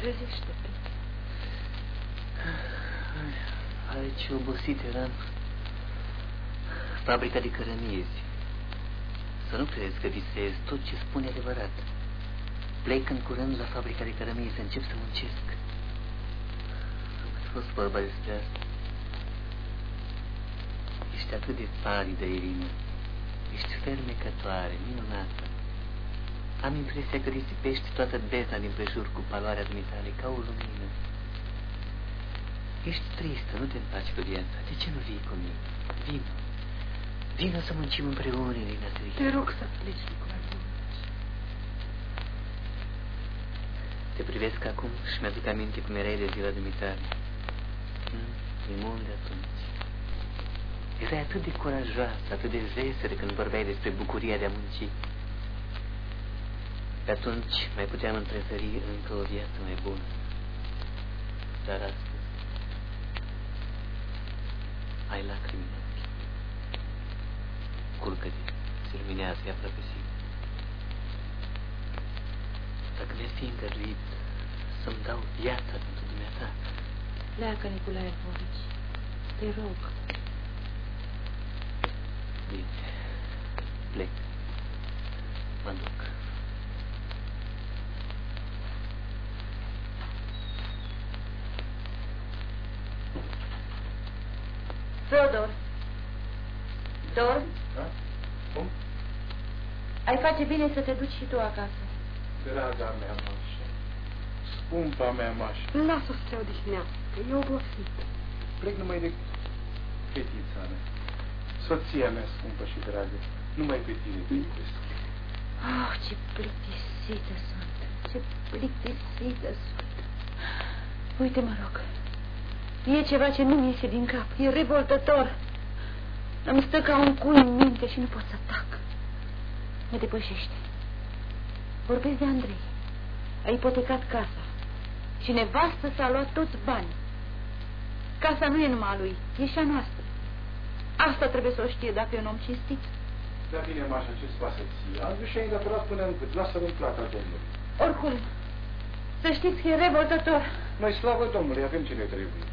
trezește-te. Ai, ce obosit eram. Fabrica de cărămizi. Să nu crezi că visez tot ce spune adevărat. Plec în curând la fabrica de cărămizi să încep să muncesc. Am mai fost vorba despre asta. Ești atât de palidă, Irina. Ești fermecătoare, minunată. Am impresia că risipești toată bezna din prejur cu paloarea dumitale ca o lumină. Ești tristă, nu te împaci cu viața. De ce nu vii cu mine? Vino. Vino să muncim împreună, Irina Trie. Te rog să pleci, Nicolae Lvovici. Te privesc acum și mi-aduc aminte cum erai de ziua dumitale. Hmm? E mult de atunci. Erai atât de curajoasă, atât de veselă când vorbeai despre bucuria de a munci. Pe atunci mai puteam întrezări încă o viață mai bună. Dar astăzi ai lacrimi în ochi. Culcă-te, se luminează, e aproape sigur. Dacă mi-ar fi îngăduit să-mi dau viața pentru dumneata, Pleacă, Nicolae Lvovici. Te rog. bine, plec. Mă duc. Fodor. Dormi? Da? Cum? Ai face bine să te duci și tu acasă. Draga mea mașă, scumpa mea mașă, Lasă-o să se odihnească, e obosit. plec numai de fetița mea, soția mea scumpă și dragă, numai pe tine te iubesc. Oh, ce plictisită sunt. Ce plictisită sunt. Uite, mă rog. E ceva ce nu-mi iese din cap. E revoltător. Îmi stă ca un cui în minte și nu pot să tac. Mă depășește. Vorbesc de Andrei. A ipotecat casa. Și nevastă s-a luat toți bani. Casa nu e numai a lui, e și a noastră. Asta trebuie să o știe dacă e un om cinstit. Da bine, mașa, ce-ți pasă ție? Am zis și ai datorat până în cât, lasă-l în plata Domnului. Oricum, să știți că e revoltător. Noi, slavă Domnului, avem ce ne trebuie.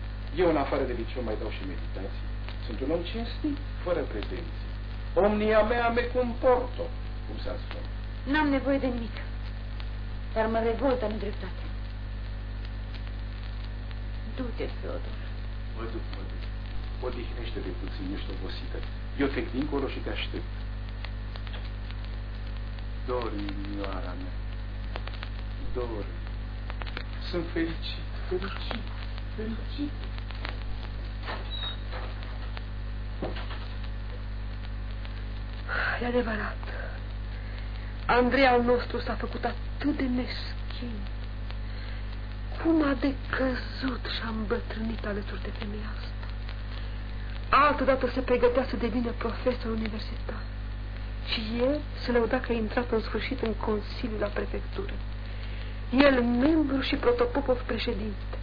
Eu, în afară de liceu, mai dau și meditații. Sunt un om cinstit, fără pretenții. Omnia mea me comporto, cum s-a spus. N-am nevoie de nimic. Dar mă revoltă nedreptate. Du-te, Fiodor. Mă duc, mă duc. Odihnește-te puțin, ești obosită. Eu trec dincolo și te aștept. Dor, inimioara mea. Dor. Sunt fericit, fericit, fericit. E adevărat. Andrei al nostru s-a făcut atât de meschin. Cum a decăzut și a îmbătrânit alături de femeia asta. Altădată se pregătea să devină profesor universitar. Și el se lăuda că a intrat în sfârșit în Consiliul la prefectură. El membru și protopopov președinte.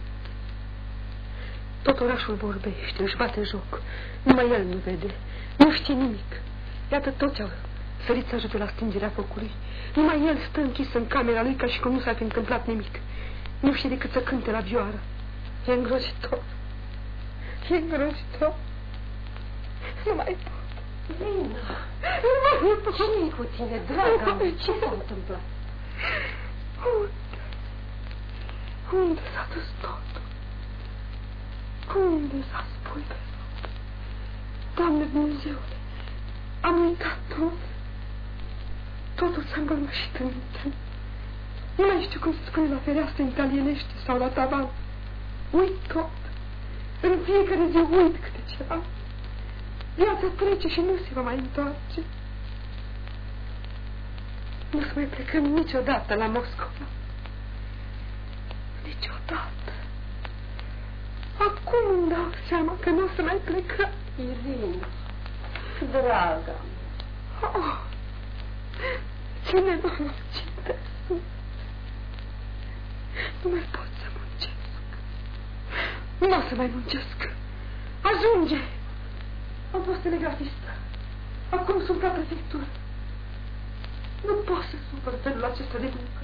Tot orașul vorbește, își bate joc. Numai el nu vede, nu știe nimic. Iată toți au sărit să ajute la stingerea focului. Numai el stă închis în camera lui ca și cum nu s-ar fi întâmplat nimic. Nu știe decât să cânte la vioară. E îngrozitor. E îngrozitor. Nu mai pot. Lina, nu mai pot. ce e cu tine, draga mea? Ce s-a întâmplat? Unde? Unde s-a dus totul? Unde s-a spulberat? Doamne Dumnezeule, am uitat tot. Totul s-a îmbălmășit în minte. Nu mai știu cum se spune la fereastră italienește sau la tavan. Uit tot. În fiecare zi uit câte ceva. Viața trece și nu se va mai întoarce. Nu să mai plecăm niciodată la Moscova. Niciodată. Acum îmi dau seama că nu o să mai plecăm. Irina, draga oh, Ce nenorocită Nu mai pot să muncesc. Nu o să mai muncesc. Ajunge! Am fost telegrafistă. Acum sunt la prefectură. Nu pot să supăr felul acesta de muncă.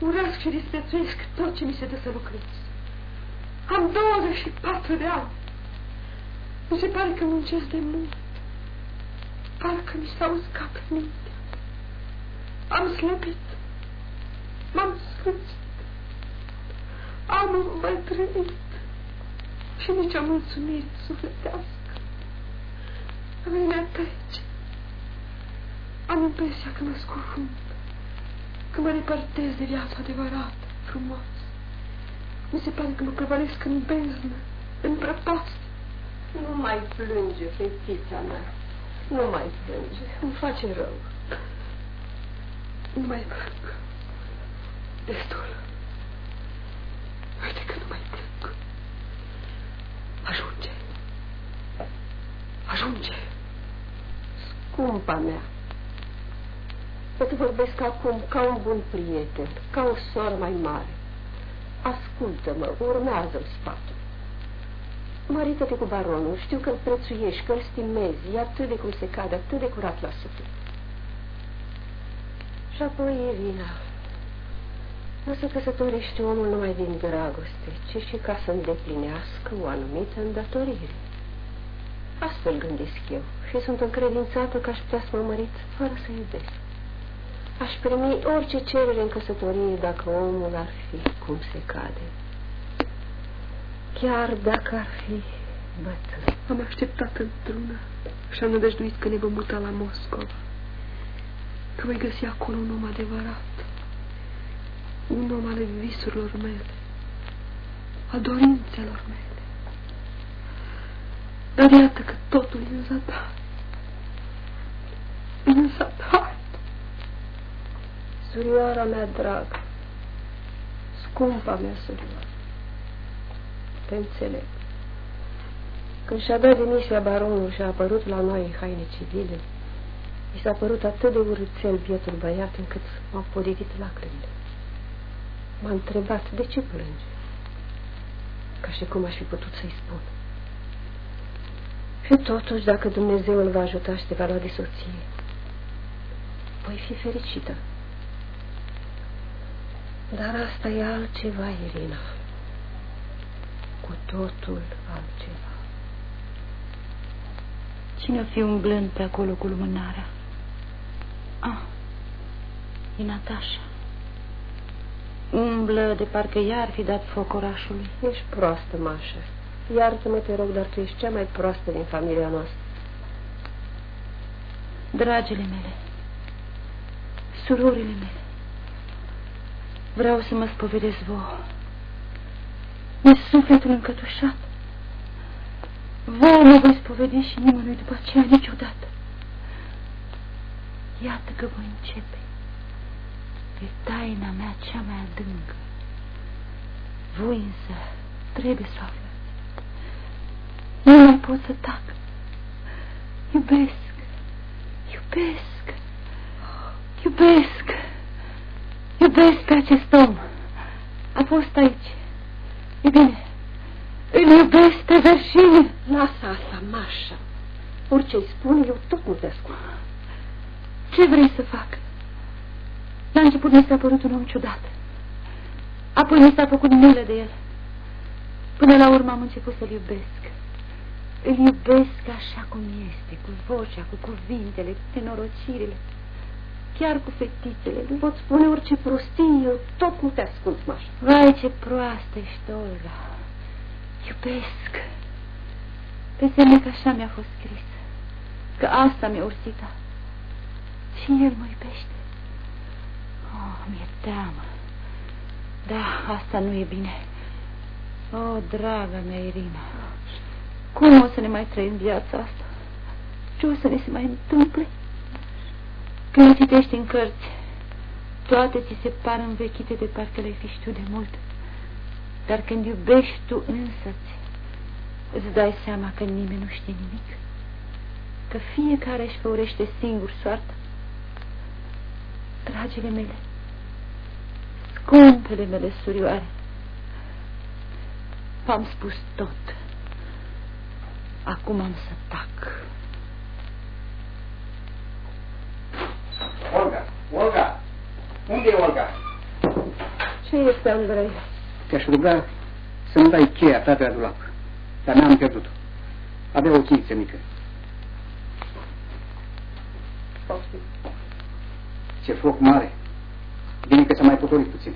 Urăsc și disprețuiesc tot ce mi se dă să lucrez. Am 24 de ani. Mi se pare că muncesc de mult. Parcă mi s-a uscat mintea. Am slăbit. M-am sfârșit. Am îmbătrânit. Și nici o mulțumire sufletească. Vremea trece. Am impresia că mă scufund. Că mă depărtez de viața adevărată, frumoasă. Mi se pare că mă prăvălesc în beznă, în prăpastie. Nu mai plânge, fetița mea. Nu mai plânge. Îmi face rău. Nu mai plâng. Destul. Uite că nu mai plâng. Ajunge. Ajunge. Scumpa mea. Îți vorbesc acum ca un bun prieten, ca o soră mai mare. Ascultă-mă, urmează-mi sfatul. Marită-te cu baronul, știu că îl prețuiești, că îl stimezi, e atât de cum se cade, atât de curat la suflet. Și apoi, Irina, nu se căsătorește omul numai din dragoste, ci și ca să îndeplinească o anumită îndatorire. Astfel gândesc eu și sunt încredințată că aș putea să mă mărit fără să iubesc. Aș primi orice cerere în căsătorie dacă omul ar fi cum se cade. Chiar dacă ar fi bătrân. Am așteptat într-una și am nădăjduit că ne vom muta la Moscova. Că voi găsi acolo un om adevărat. Un om ale visurilor mele. A dorințelor mele. Dar iată că totul e în zadar. În zadar. Surioara mea dragă, scumpa mea surioară, te înțeleg. Când și-a dat demisia baronul și a apărut la noi în haine civile, mi s-a părut atât de urâțel bietul băiat încât m-au podidit lacrimile. M-a întrebat de ce plânge, ca și cum aș fi putut să-i spun. Și totuși, dacă Dumnezeu îl va ajuta și te va lua de soție, voi fi fericită. Dar asta e altceva, Irina. Cu totul altceva. Cine o fi umblând pe acolo cu lumânarea? Ah, e Natasha. Umblă de parcă i-ar fi dat foc orașului. Ești proastă, Mașa. Iartă-mă, te rog, dar tu ești cea mai proastă din familia noastră. Dragile mele, surorile mele, vreau să mă spovedesc vouă. Mi sufletul încătușat. Vouă mă voi spovedi și nimănui după aceea niciodată. Iată că voi începe pe taina mea cea mai adâncă. Voi însă trebuie să o aflați. Nu mai pot să tac. Iubesc, iubesc, iubesc, iubesc pe acest om. A fost aici. E bine, îl iubesc pe verșine. Lasă asta, Mașa. Orice-i spune, eu tot nu te ascult. Ce vrei să fac? La început mi s-a părut un om ciudat. Apoi mi s-a făcut milă de el. Până la urmă am început să-l iubesc. Îl iubesc așa cum este, cu vocea, cu cuvintele, cu tenorocirile, chiar cu fetițele. Nu pot spune orice prostie, eu tot nu te ascult, Mașa. Vai, ce proastă ești, Olga. Iubesc. Pe semne că așa mi-a fost scris. Că asta mi-a ursita. Și el mă iubește. Oh, mi-e teamă. Da, asta nu e bine. Oh, draga mea, Irina, cum o să ne mai trăim viața asta? Ce o să ne se mai întâmple? Când citești în cărți, toate ți se par învechite de parcă le-ai fi știut de mult. Dar când iubești tu însăți, îți dai seama că nimeni nu știe nimic, că fiecare își făurește singur soarta. Dragile mele, scumpele mele surioare, v-am spus tot. Acum am să tac. Olga, Olga, unde e Olga? Ce este, Andrei? Te-aș ruga să-mi dai cheia ta de la dulap, dar n-am pierdut-o. Avea o cheiță mică. Ce foc mare. Bine că s-a mai potolit puțin.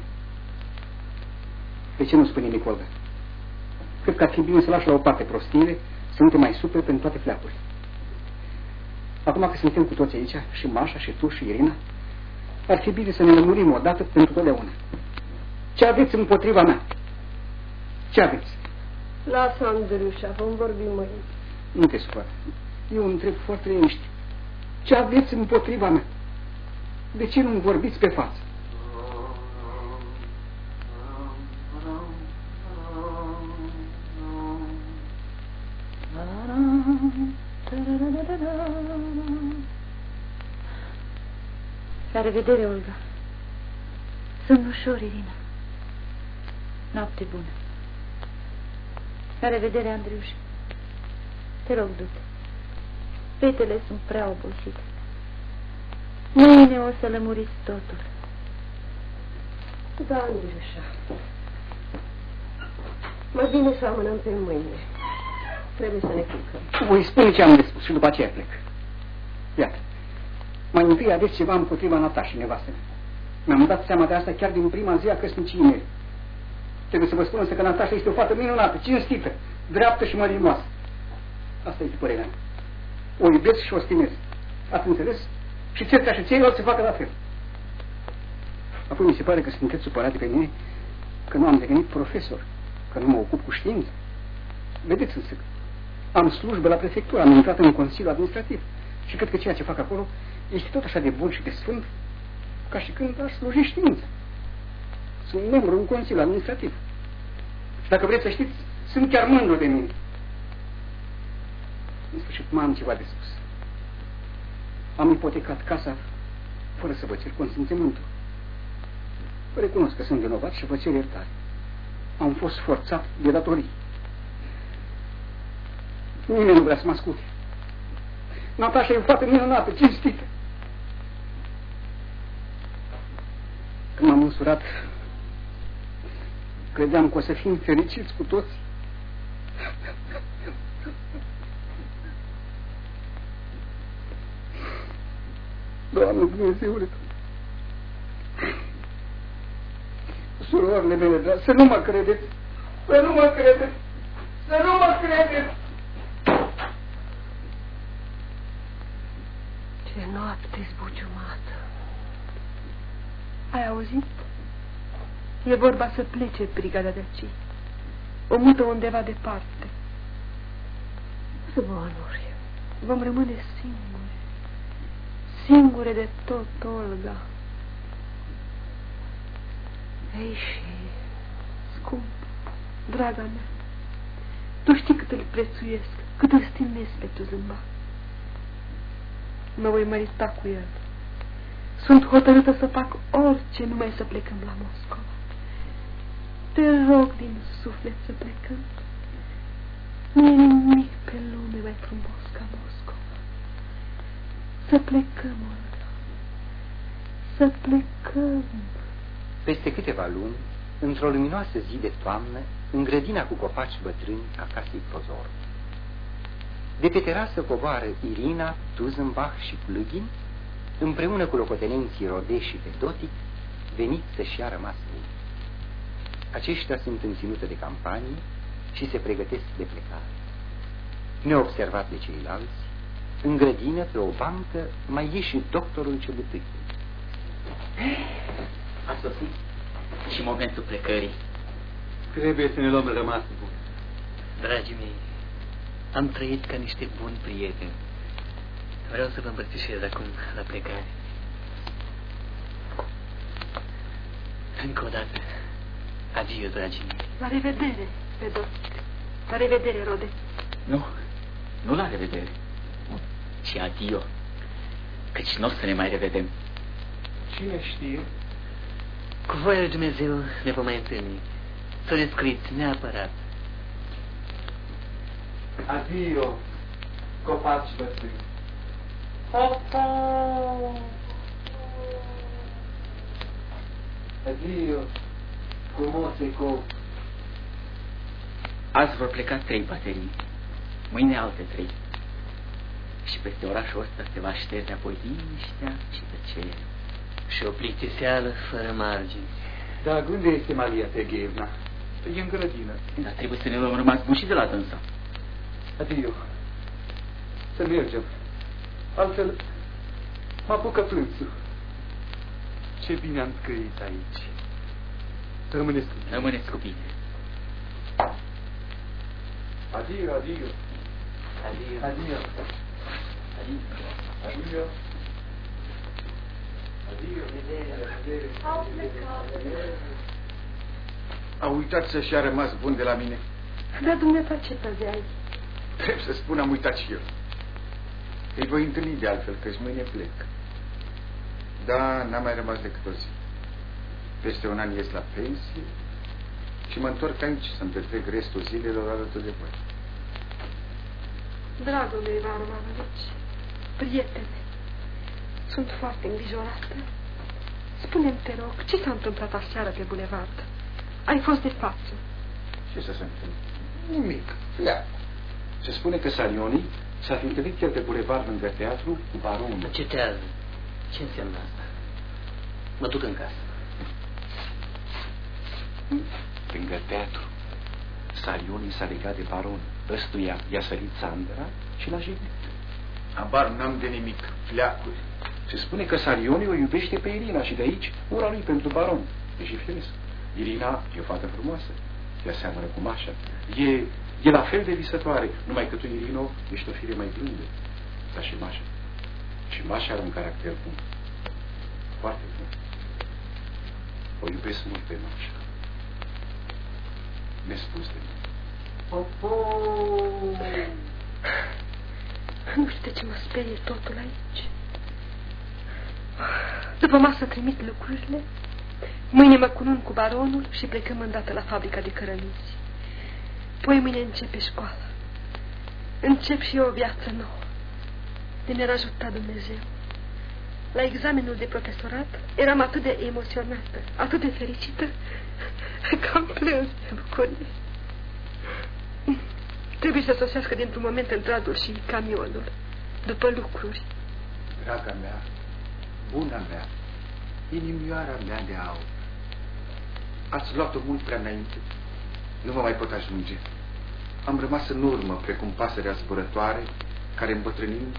De ce nu spune nimic, Olga? Cred că ar fi bine să lași la o parte prostiile, să nu te mai supere pentru toate fleacurile. Acum că suntem cu toți aici, și Mașa, și tu, și Irina, ar fi bine să ne lămurim odată pentru totdeauna. Ce aveți împotriva mea? Ce aveți? Lasă, Andrușa, vom vorbi mâine. Nu te supăra. Eu întreb foarte liniște. Ce aveți împotriva mea? De ce nu-mi vorbiți pe față? Revedere, Olga. Sunt ușor, Irina. Noapte bună. La revedere, Andriuș. Te rog, du-te. Fetele sunt prea obosite. Mâine o să lămuriți totul. Da, Andriușa. Mai bine să amânăm pe mâine. Trebuie să ne culcăm. Voi spune ce am de spus și după aceea plec. Iată. Mai întâi aveți ceva împotriva Natașii, nevastă Mi-am dat seama de asta chiar din prima zi a căsniciei mele. Trebuie să vă spun însă că Natașa este o fată minunată, cinstită, dreaptă și mărinoasă. Asta este părerea mea. O iubesc și o stimez. Ați înțeles? Și cer ca și ceilalți să facă la fel. Apoi mi se pare că sunteți supărate pe mine că nu am devenit profesor, că nu mă ocup cu știință. Vedeți însă, am slujbă la prefectură, am intrat în Consiliul Administrativ și cred că ceea ce fac acolo este tot așa de bun și de sfânt ca și când aș sluji știință. Sunt membru în Consiliul Administrativ. Și dacă vreți să știți, sunt chiar mândru de mine. În sfârșit, mai am ceva de spus. Am ipotecat casa fără să vă cer consimțământul. Recunosc că sunt vinovat și vă cer iertare. Am fost forțat de datorii. Nimeni nu vrea să mă asculte. Natașa e o fată minunată, cinstită. Când m-am însurat, credeam că o să fim fericiți cu toți. Doamne Dumnezeule, surorile mele, dar să nu mă credeți, să nu mă credeți, să nu mă credeți. Ce noapte zbuciumată. Ai auzit? E vorba să plece brigada de aici. O mută undeva departe. Zvonuri. Vom rămâne singure. Singure de tot, Olga. Ei și, scump, draga mea, tu știi cât îl prețuiesc, cât îl stimez pe tu zâmba. Mă voi mărita cu el. Sunt hotărâtă să fac orice numai să plecăm la Moscova. Te rog din suflet să plecăm. Nu e nimic pe lume mai frumos ca Moscova. Să plecăm, Olga. Să plecăm. Peste câteva luni, într-o luminoasă zi de toamnă, în grădina cu copaci bătrâni a casei Prozor. De pe terasă coboară Irina, Tuzenbach și Plugin, împreună cu locotenenții Rode și Fedotic, veniți să-și ia rămas ei. Aceștia sunt în ținută de campanie și se pregătesc de plecare. Neobservat de ceilalți, în grădină, pe o bancă, mai e și doctorul Cebutâchi. A sosit și momentul plecării. Trebuie să ne luăm rămas bun. Dragii mei, am trăit ca niște buni prieteni. Vreau să vă împărțișez acum la plecare. Încă o dată, adio, dragii mei. La revedere, Fedotic. La revedere, Rode. Nu, nu la revedere, ci adio, căci nu o să ne mai revedem. Cine știe? Cu voia lui Dumnezeu ne vom mai întâlni. Să ne scriți neapărat. Adio, copaci bătrâni. Adio, frumoase cop. Azi vor pleca trei baterii, mâine alte trei. Și peste orașul ăsta se va șterge apoi liniștea și tăcerea. Și o plictiseală fără margini. Da, unde este Maria Tegheevna? E în grădină. Dar trebuie să ne luăm rămas bun și de la dânsa. Adio. Să mergem. Altfel, mă apucă plânsul. Ce bine am trăit aici. Rămâneți cu bine. Rămâneți cu bine. Adio, adio. Adio. Adio. Adio. Adio. Adio. Vedere, Au plecat. A uitat să-și a rămas bun de la mine. Dar dumneata ce păzeai? Trebuie să spun, am uitat și eu. Îi voi întâlni de altfel, că mâine plec. Da, n-a mai rămas decât o zi. Peste un an ies la pensie și mă întorc aici să-mi petrec restul zilelor alături de voi. Dragul meu Ivan Romanovici, prietene, sunt foarte îngrijorată. Spune-mi, te rog, ce s-a întâmplat aseară pe bulevard? Ai fost de față. Ce să se întâmple? Nimic. Ia. Se spune că Salioni s-a fi întâlnit chiar pe bulevard lângă teatru cu baronul. Cetează. Ce înseamnă asta? Mă duc în casă. Lângă teatru. Salioni s-a legat de baron. Ăstuia i-a sărit Sandra și l-a jignit. Abar n-am de nimic. Fleacuri. Se spune că Salioni o iubește pe Irina și de aici ura lui pentru baron. E și firesc. Irina e o fată frumoasă. Ea seamănă cu Mașa. E, e la fel de visătoare, numai că tu, Irino, ești o fire mai blândă. Ca și Mașa. Și Mașa are un caracter bun. Foarte bun. O iubesc mult pe Mașa. Nespus de mine. Popo! Nu știu de ce mă sperie totul aici. După masă trimit lucrurile. Mâine mă cunun cu baronul și plecăm îndată la fabrica de cărămizi. Poi mâine începe școala. Încep și eu o viață nouă. De ne-ar ajuta Dumnezeu. La examenul de profesorat eram atât de emoționată, atât de fericită, <laughs> că am plâns de bucurie. Trebuie să sosească dintr-un moment într-altul și camionul, după lucruri. Draga mea, buna mea, inimioara mea de aur. Ați luat-o mult prea înainte. Nu vă mai pot ajunge. Am rămas în urmă, precum pasărea zburătoare, care îmbătrânind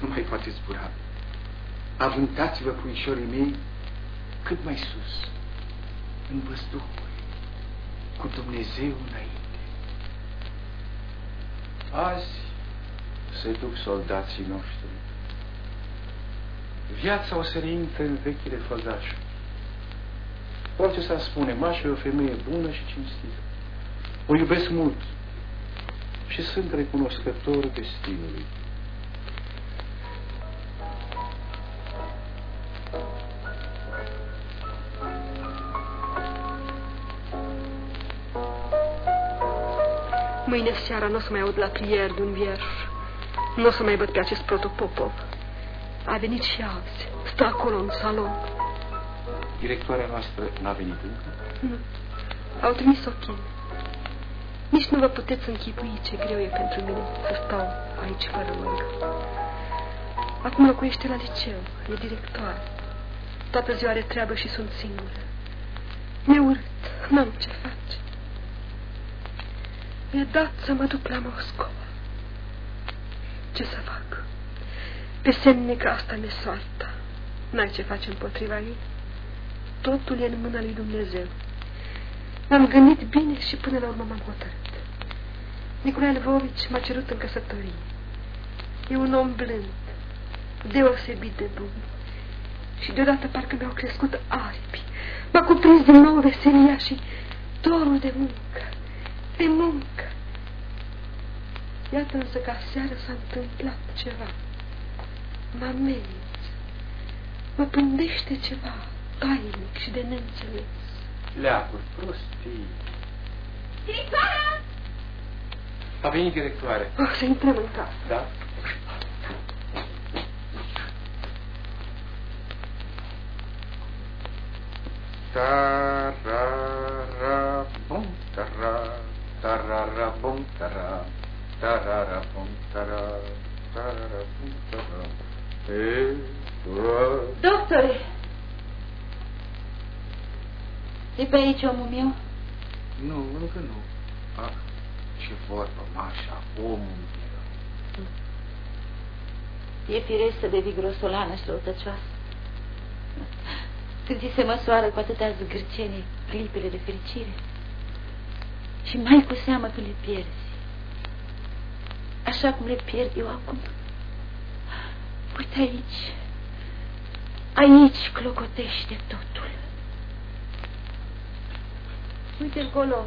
nu mai poate zbura. Avântați-vă, puișorii mei, cât mai sus, în văzduhul, cu Dumnezeu înainte. Azi se duc soldații noștri. Viața o să reintre în vechile făgașuri. Orice s-ar spune, Mașa e o femeie bună și cinstită. O iubesc mult și sunt recunoscător destinului. Mâine seara nu o să mai aud la plier de un vierș. Nu o să mai văd pe acest protopopov. A venit și azi. Stă acolo în salon. Directoarea noastră n-a venit încă? Nu. Au trimis-o chin. Nici nu vă puteți închipui ce greu e pentru mine să stau aici fără mângă. Acum locuiește la liceu, e directoare. Toată ziua are treabă și sunt singură. Mi-e urât, n-am ce face. Mi-e dat să mă duc la Moscova. Ce să fac? Pe semne că asta mi-e soarta. N-ai ce face împotriva ei. Totul e în mâna lui Dumnezeu. M-am gândit bine și până la urmă m-am hotărât. Nicolae Lvovici m-a cerut în căsătorie. E un om blând, deosebit de bun. Și deodată parcă mi-au crescut aripi. M-a cuprins din nou veselia și dorul de muncă, de muncă. Iată însă că aseară s-a întâmplat ceva. Mă amenință. Mă pândește ceva tainic și de neînțeles. Leacuri, prostii. Directoarea! A venit directoare. Oh, să intrăm în casă. Da? Tarara, bum, tara, tarara, bum, tara, tarara, bum, tara, tarara, bum, tara. E, Doctore! E pe aici omul meu? Nu, încă nu. Ah, ce vorbă, Mașa, omul meu. E firesc să devii grosolană și răutăcioasă. Când ți se măsoară cu atâtea zgârcenii clipele de fericire. Și mai cu seamă când le pierzi. Așa cum le pierd eu acum. Uite aici. Aici clocotește totul. Uite acolo.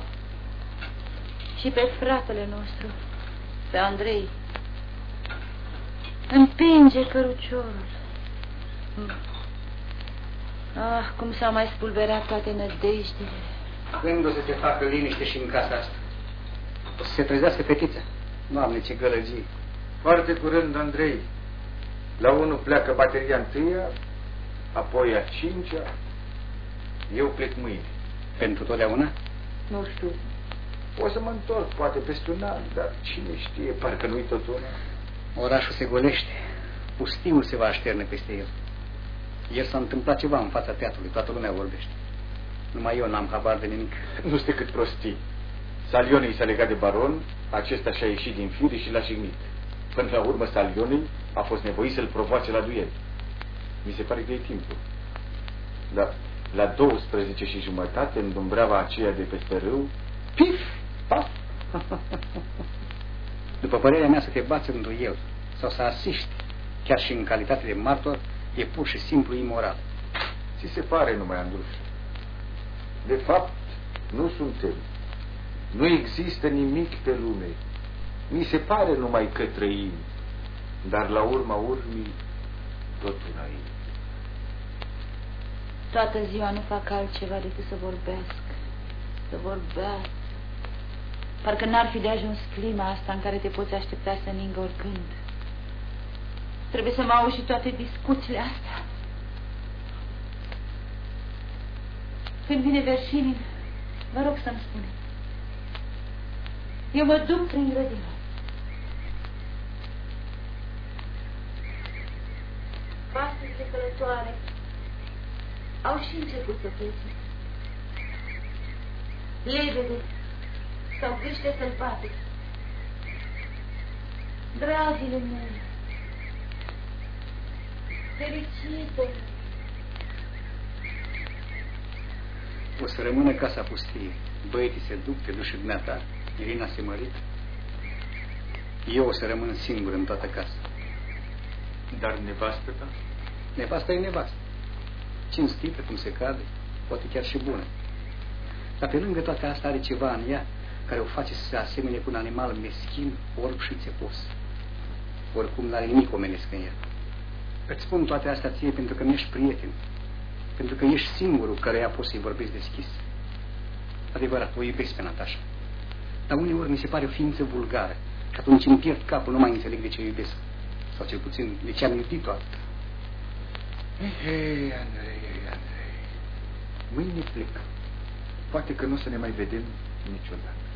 Și pe fratele nostru, pe Andrei. Împinge căruciorul. Ah, cum s-au mai spulberat toate nădejdele. Când o să se facă liniște și în casa asta? O să se trezească fetița? Doamne, ce gălăgie. Foarte curând, Andrei. La unul pleacă bateria întâia, apoi a cincea. Eu plec mâine. Pentru totdeauna? Nu știu. O să mă întorc, poate peste un an, dar cine știe, parcă nu-i tot una. Orașul se golește. Pustiul se va așterne peste el. Ieri s-a întâmplat ceva în fața teatrului, toată lumea vorbește. Numai eu n-am habar de nimic. Nu știu cât prostii. Salionii s-a legat de baron, acesta și-a ieșit din fire și l-a jignit. Până la urmă, Salionii a fost nevoit să-l provoace la duel. Mi se pare că e timpul. Dar la 12 și jumătate, în dumbreava aceea de peste râu, pif, paf. După părerea mea să te bați în duel sau să asiști, chiar și în calitate de martor, e pur și simplu imoral. Ți se pare numai, Andruș. De fapt, nu suntem. Nu există nimic pe lume. Mi se pare numai că trăim, dar la urma urmii totul aici. Toată ziua nu fac altceva decât să vorbesc. Să vorbesc. Parcă n-ar fi de ajuns clima asta în care te poți aștepta să ningă oricând. Trebuie să mă auzi și toate discuțiile astea. Când vine Verșinin, vă rog să-mi spune. Eu mă duc prin grădină. Vasele călătoare au și început să plece. lebede sau gâște sălbatic. Dragile mele, fericite! O să rămână casa pustie. Băieții se duc, te duci și dumneata. Irina se mărită. Eu o să rămân singur în toată casa. Dar nevastă ta? Nevasta e nevastă. Cinstită, cum se cade, poate chiar și bună. Dar pe lângă toate astea are ceva în ea care o face să se asemene cu un animal meschin, orb și țepos. Oricum n-are nimic omenesc în ea. Îți spun toate astea ție pentru că mi-ești prieten. Pentru că ești singurul care ea poți să-i vorbești deschis. Adevărat, o iubesc pe Natasha. Dar uneori mi se pare o ființă vulgară. Și atunci îmi pierd capul, nu mai înțeleg de ce o iubesc. Sau cel puțin de ce am iubit-o atât. Hei, Andrei, Andrei, mâine plec. Poate că nu o să ne mai vedem niciodată.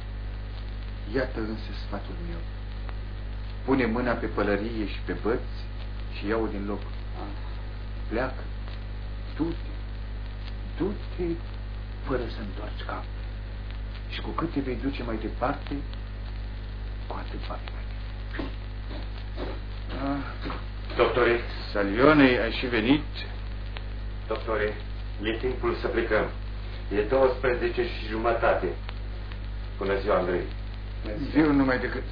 Iată însă sfatul meu. Pune mâna pe pălărie și pe băți și iau din loc. Pleacă. Du-te. Du-te fără să întoarci cap. Și cu cât te vei duce mai departe, cu atât va fi mai bine. Ah. Doctore. Salione, ai și venit? Doctore, e timpul să plecăm. E 12 și jumătate. Bună ziua, Andrei. Ziua numai decât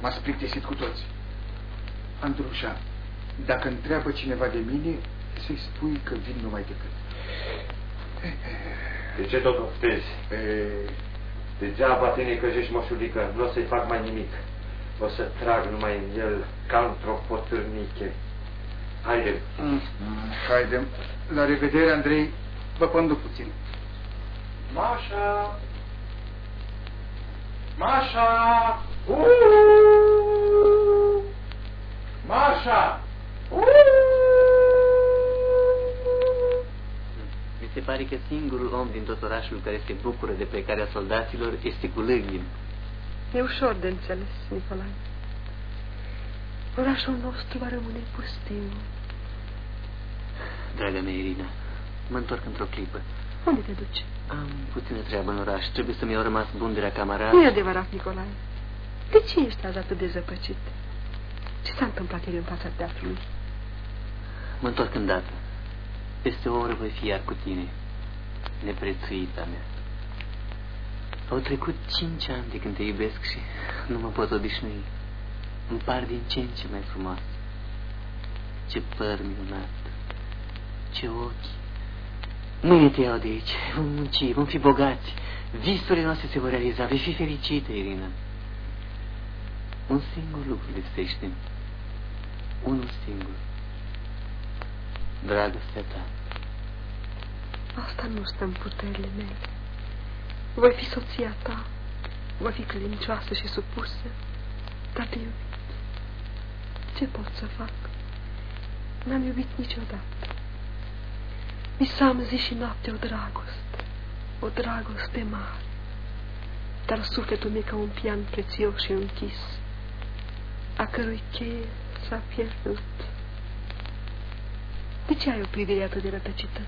m-a plictisit cu toți. Andrușa, dacă întreabă cineva de mine, să-i spui că vin numai decât. De ce tot oftezi? E... Degeaba te necăjești, moșulică, nu o să-i fac mai nimic. O să trag numai în el ca într-o potârniche. Haide. Mm. Haide. La revedere, Andrei. Vă conduc puțin. Mașa! Mașa! Uuu! Mașa! Uuu! Mi se pare că singurul om din tot orașul care se bucură de plecarea soldaților este Gulăghin. E ușor de înțeles, Nicolae. Orașul nostru va rămâne pustiu. Draga mea, Irina, mă întorc într-o clipă. Unde te duci? Am puțină treabă în oraș. Trebuie să mi-au rămas bun de la camarad. Nu e adevărat, Nicolae. De ce ești azi atât de zăpăcit? Ce s-a întâmplat ieri în fața teatrului? Mă întorc îndată. Peste o oră voi fi iar cu tine, neprețuita mea. Au trecut cinci ani de când te iubesc și nu mă pot odișnui. Îmi par din ce în ce mai frumos. Ce păr minunat, ce ochi. Mâine te iau de aici, vom munci, vom fi bogați. Visurile noastre se vor realiza, vei fi fericită, Irina. Un singur lucru lipsește. Unul singur. Dragostea ta. Asta nu stă în puterile mele. Voi fi soția ta, voi fi clincioasă și supusă, dar te iubit. Ce pot să fac? N-am iubit niciodată. Visam zi și noapte o dragoste, o dragoste mare, dar sufletul meu ca un pian prețios și închis, a cărui cheie s-a pierdut. De ce ai o privire atât de rătăcită?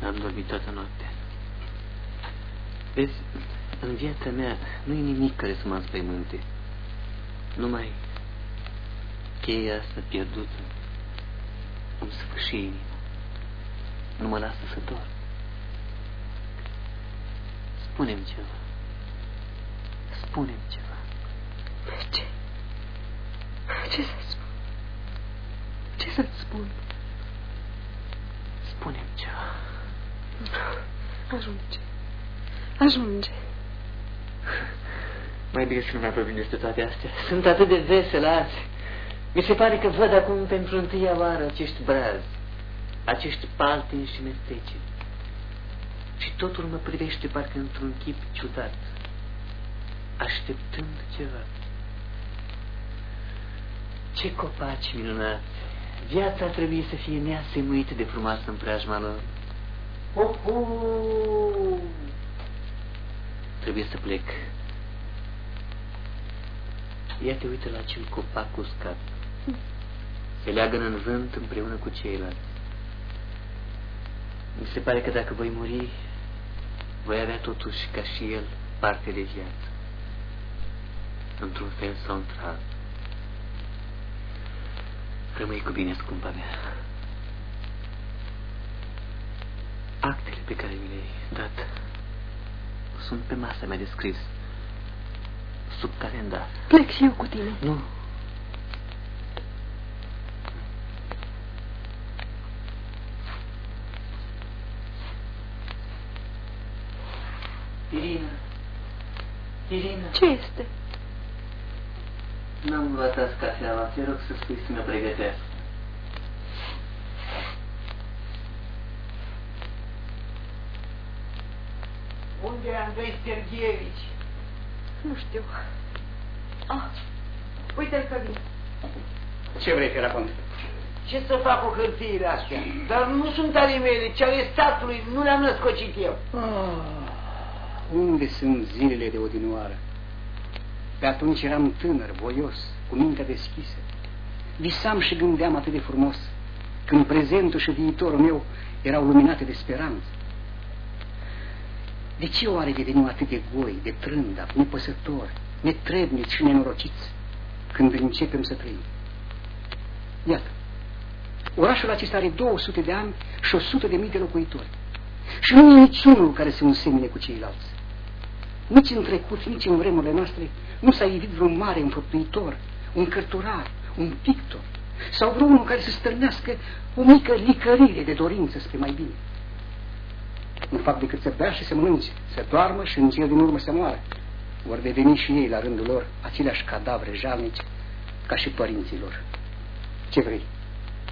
N-am dormit toată noaptea. Vezi, în viața mea nu e nimic care să mă înspăimânte. Numai cheia asta pierdută îmi sfârși inima. Nu mă lasă să dorm. Spune-mi ceva. Spune-mi ceva. Ce? Ce să spun? Ce să-ți spun? Spune-mi ceva. Ajunge. Ajunge. Mai bine să nu mai vorbim despre toate astea. Sunt atât de vesel azi. Mi se pare că văd acum pentru întâia oară acești brazi, acești paltini și mestece. Și totul mă privește parcă într-un chip ciudat, așteptând ceva. Ce copaci minunați! Viața trebuie să fie neasemuită de frumoasă în preajma lor. Oh, oh! Trebuie să plec. Ia te uită la acel copac uscat. Se leagă în vânt împreună cu ceilalți. Mi se pare că dacă voi muri, voi avea totuși, ca și el, parte de viață. Într-un fel sau într-altul. Rămâi cu bine, scumpa mea. Actele pe care mi le-ai dat sunt pe masa mea de scris, sub calendar. Plec și eu cu tine. Nu. Irina. Irina. Ce este? N-am luat azi cafeaua. Te rog să spui să mi-o pregătească. Unde e Andrei Sergievici? Nu știu. Ah, uite-l că vine. Ce vrei, Ferapont? Ce să fac cu hârtiile astea? Dar nu sunt ale mele, ci ale statului, nu le-am născocit eu. Ah, unde sunt zilele de odinoară? Pe atunci eram tânăr, voios, cu mintea deschisă. Visam și gândeam atât de frumos, când prezentul și viitorul meu erau luminate de speranță. De ce oare devenim atât de goi, de trândav, nepăsători, netrebniți și nenorociți, când începem să trăim? Iată, orașul acesta are 200 de ani și 100 de mii de locuitori. Și nu e niciunul care să nu semene cu ceilalți. Nici în trecut, nici în vremurile noastre, nu s-a ivit vreun mare înfăptuitor, un cărturar, un pictor, sau vreunul care să stârnească o mică licărire de dorință spre mai bine. Nu fac decât să bea și să mănânce, să doarmă și în cel din urmă să moară. Vor deveni și ei, la rândul lor, aceleași cadavre jalnici ca și părinții lor. Ce vrei?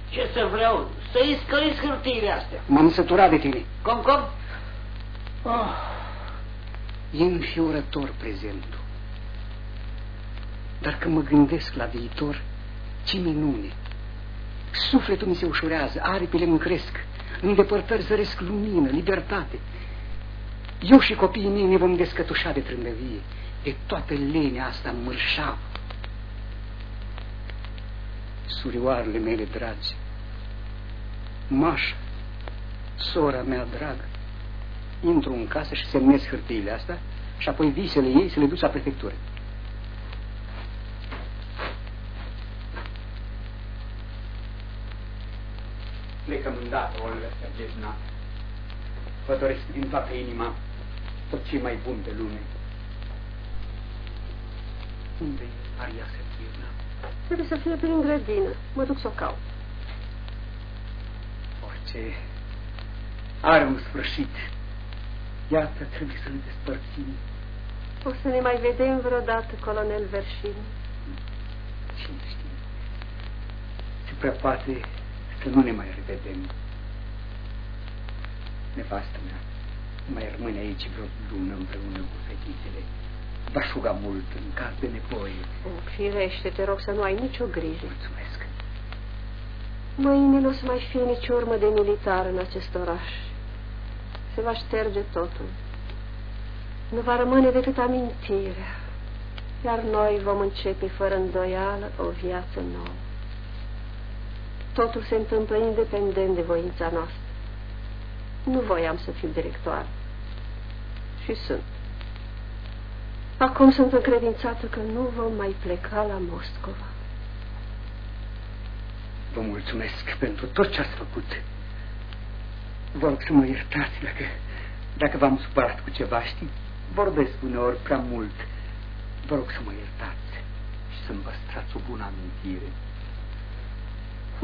Ce să vreau? Să-i scăriți hârtiile astea. M-am săturat de tine. Cum, cum? Oh, e înfiorător prezentul. Dar când mă gândesc la viitor, ce minune! Sufletul mi se ușurează, aripile îmi cresc, în depărtări zăresc lumină, libertate. Eu și copiii mei ne vom descătușa de trândăvie, de toată lenea asta mărșavă. Surioarele mele dragi, Mașa, sora mea dragă, intru în casă și semnez hârtiile astea și apoi visele ei să le duc la prefectură. Plecăm îndată, Olga Sergevna. Vă doresc din toată inima tot ce mai bun pe lume. unde e Maria Sergievna? Trebuie să fie prin grădină. Mă duc să o caut. Orice are un sfârșit. Iată, trebuie să ne despărțim. O să ne mai vedem vreodată, colonel Verșin. Cine știe? Se prea poate să nu ne mai revedem. Nevastă mea, mai rămâne aici vreo lună împreună cu fetițele. Va șuga mult în caz de nevoie. O, firește, te rog să nu ai nicio grijă. Mulțumesc. Mâine nu o să mai fie nici urmă de militar în acest oraș. Se va șterge totul. Nu va rămâne decât amintirea. Iar noi vom începe fără îndoială o viață nouă. Totul se întâmplă independent de voința noastră. Nu voiam să fiu directoare. Și sunt. Acum sunt încredințată că nu vom mai pleca la Moscova. Vă mulțumesc pentru tot ce ați făcut. Vă rog să mă iertați dacă, dacă v-am supărat cu ceva, știi? Vorbesc uneori prea mult. Vă rog să mă iertați și să-mi păstrați o bună amintire.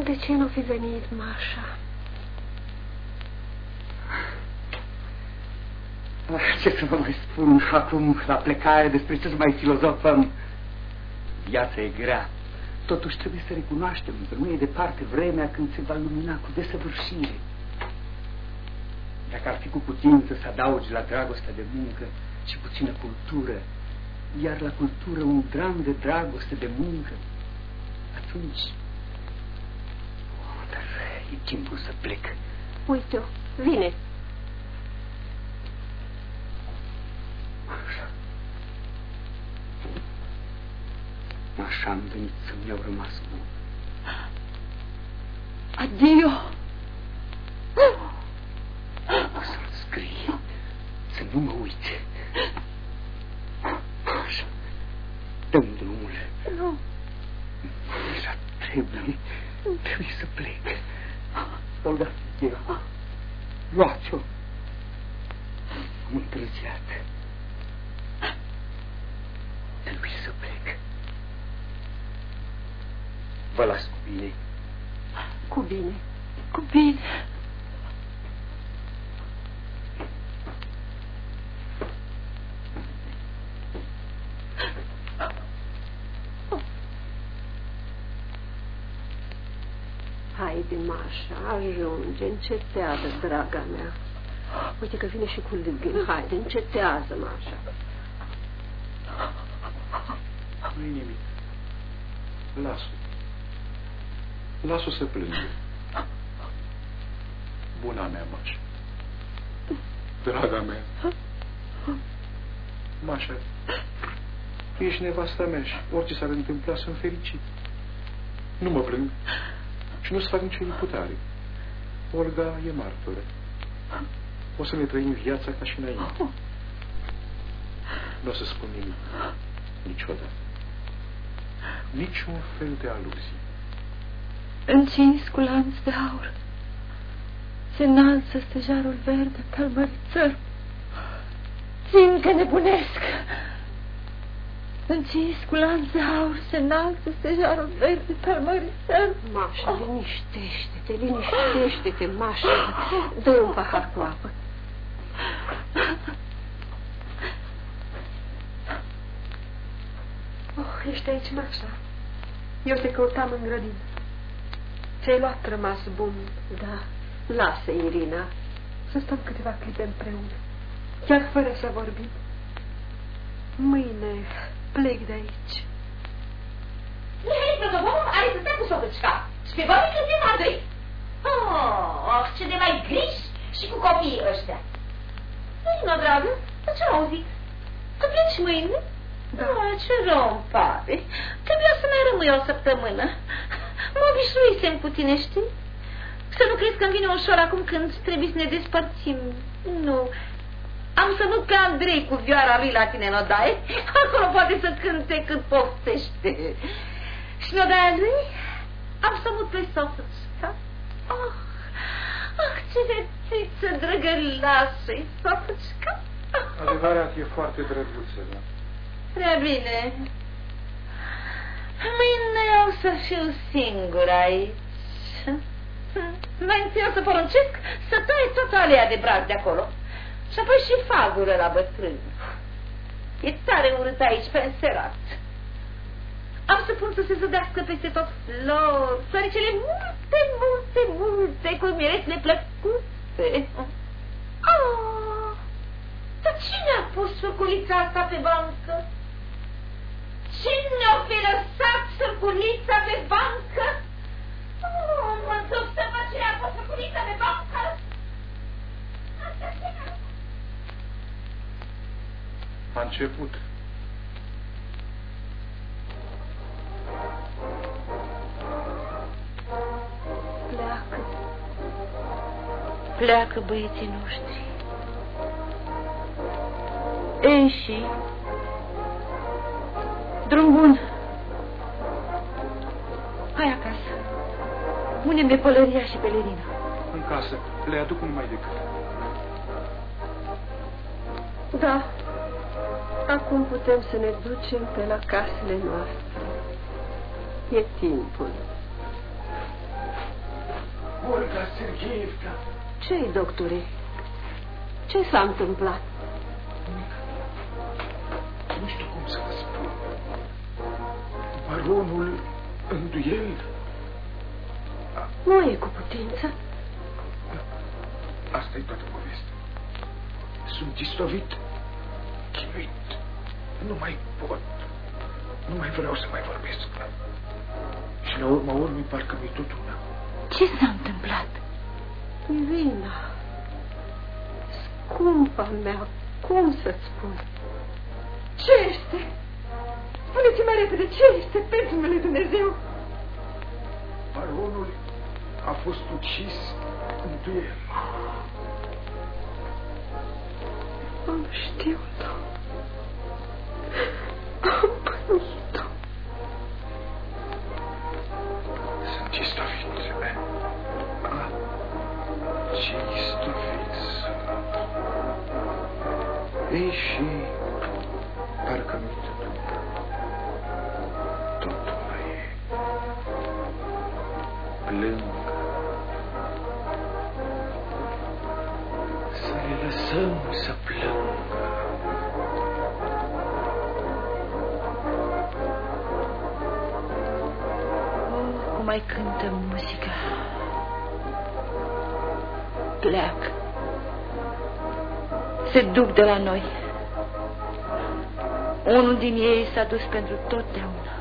De ce nu fi venit, Mașa? Ah, ce să vă mai spun acum la plecare despre ce să mai filozofăm? Viața e grea. Totuși trebuie să recunoaștem că nu e departe vremea când se va lumina cu desăvârșire. Dacă ar fi cu putință să adaugi la dragostea de muncă și puțină cultură, iar la cultură un dram de dragoste de muncă, atunci... Oh, dar e timpul să plec. Uite-o, vine. Așa. Așa am venit să-mi iau rămas bun. Adio! O să-l scrii, să nu mă Nu. Mira, trebuie, trebuie să plec. Olga, eu, luați-o. Am întârziat. Trebuie să plec. Vă las cu bine. Cu bine. Cu bine. Haide, Mașa, ajunge, încetează, draga mea. Uite că vine și cu Lâgân. Haide, încetează, Mașa. Nu-i nimic. Lasă. Lasă să plângă. Buna mea, Mașa. Draga mea. Mașa, tu ești nevasta mea și orice s-ar întâmpla sunt fericit. Nu mă plâng și nu-ți fac nicio imputare. Olga e martoră. O să ne trăim viața ca și înainte. Nu o să spun nimic. Niciodată. Niciun fel de aluzii. Încins cu lanț de aur. Se înalță stejarul verde pe mărițăr. Țin că nebunesc. Încins cu lanț de aur se înalță stejarul verde pe mărițăr. Mașa, liniștește-te, liniștește-te, Mașa. Dă un pahar cu apă. Oh, ești aici, Mașa. Eu te căutam în grădină. Ți-ai luat rămas bun. Da, lasă, Irina, să stăm câteva clipe împreună, chiar fără să vorbim. Mâine plec de aici. Mihai Protoborov are să stea cu socăcica și pe bănică se Andrei. Oh, oh, ce de mai griji și cu copiii ăștia. Irina, dragă, ce am auzit? Că pleci mâine? Da. Oh, ce rău îmi pare. Trebuia să mai rămâi o săptămână. Mă obișnuisem cu tine, știi? Să nu crezi că îmi vine ușor acum când trebuie să ne despărțim. Nu. Am să nu pe Andrei cu vioara lui la tine în odaie. Acolo poate să cânte cât poftește. Și în odaia lui am să mut pe sofăcica. Oh, ah, ce vețiță drăgălașă-i sofăcica. Adevărat, e foarte drăguță, da? Prea bine. Mâine o să fiu singur aici. Mai întâi o să poruncesc să tai toată alea de braț de acolo. Și apoi și fagură la bătrân. E tare urât aici, pe înserat. Am să pun să se zădească peste tot flori, floaricele multe, multe, multe, cu miresle plăcute. Oh, dar cine a pus făculița asta pe bancă? Cine o fi lăsat sărculița pe bancă? Oh, mă întreb să mă cine a pus sărculița pe bancă? A început. Pleacă. Pleacă băieții noștri. Enși. Drum bun. Hai acasă. Punem pe pălăria și pelerina. În casă. Le aduc numai decât. Da, acum putem să ne ducem pe la casele noastre. E timpul. Olga Sergeevna. Ce-i, doctore? Ce s-a întâmplat? Nu știu cum să vă spun. Baronul în duel Nu e cu putință. Asta e toată povestea. Sunt istovit, chinuit. Nu mai pot. Nu mai vreau să mai vorbesc. Și la urma urmei parcă mi-e tot una. Ce s-a întâmplat? Irina, scumpa mea, cum să-ți spun? Ce este? Spuneți-mi mai repede, ce este pentru numele Dumnezeu? Baronul a fost ucis în duel. Am știut-o. Am pănit-o. Sunt istovit. Ah, ce istovit sunt. Ei și parcă mi totul e. Plâng lăsăm să plângă. Oh, cum mai cântă muzica. Pleacă. Se duc de la noi. Unul din ei s-a dus pentru totdeauna.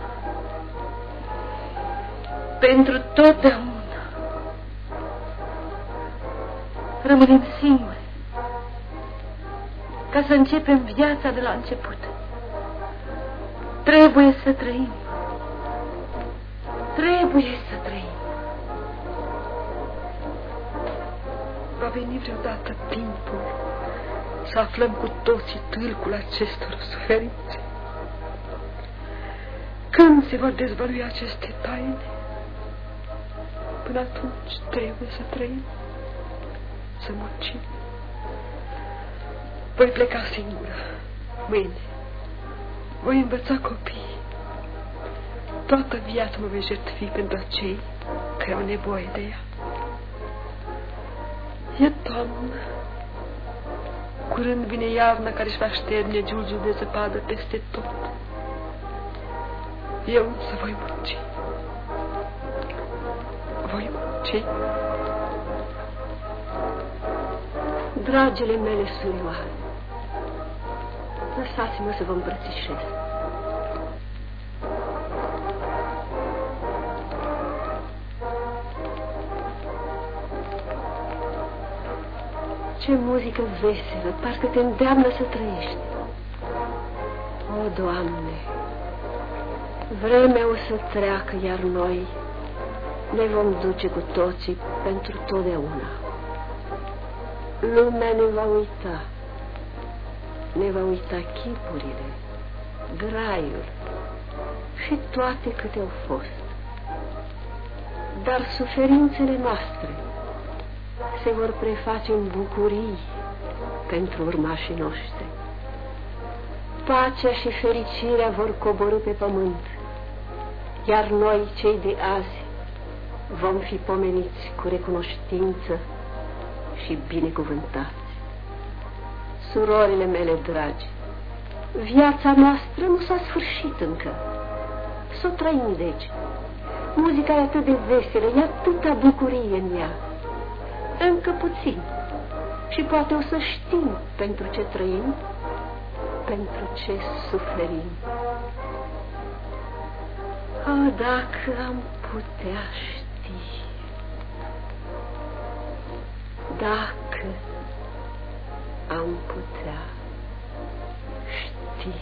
Pentru totdeauna. Rămânem singuri. Ca să începem viața de la început. Trebuie să trăim. Trebuie să trăim. Va veni vreodată timpul să aflăm cu toții tâlcul acestor suferințe. Când se vor dezvălui aceste taine? Până atunci trebuie să trăim, să muncim. Voi pleca singură, mâine. Voi învăța copiii. Toată viața mă vei jertfi pentru acei care au nevoie de ea. E toamnă. Curând vine iarna care își va șterne giulgiul de zăpadă peste tot. Eu însă voi munci. Voi munci. Dragile mele surioare, lăsați-mă să vă îmbrățișez. Ce muzică veselă, parcă te îndeamnă să trăiești. O, Doamne, vremea o să treacă, iar noi ne vom duce cu toții pentru totdeauna. Lumea ne va uita, ne va uita chipurile, graiul și toate câte au fost. Dar suferințele noastre se vor preface în bucurii pentru urmașii noștri. Pacea și fericirea vor coborâ pe pământ, iar noi, cei de azi, vom fi pomeniți cu recunoștință și binecuvântați. Surorile mele dragi, viața noastră nu s-a sfârșit încă. Să o trăim, deci. Muzica e atât de veselă, e atâta bucurie în ea încă puțin. Și poate o să știm pentru ce trăim, pentru ce suferim. Oh, dacă am putea ști, dacă am putea ști.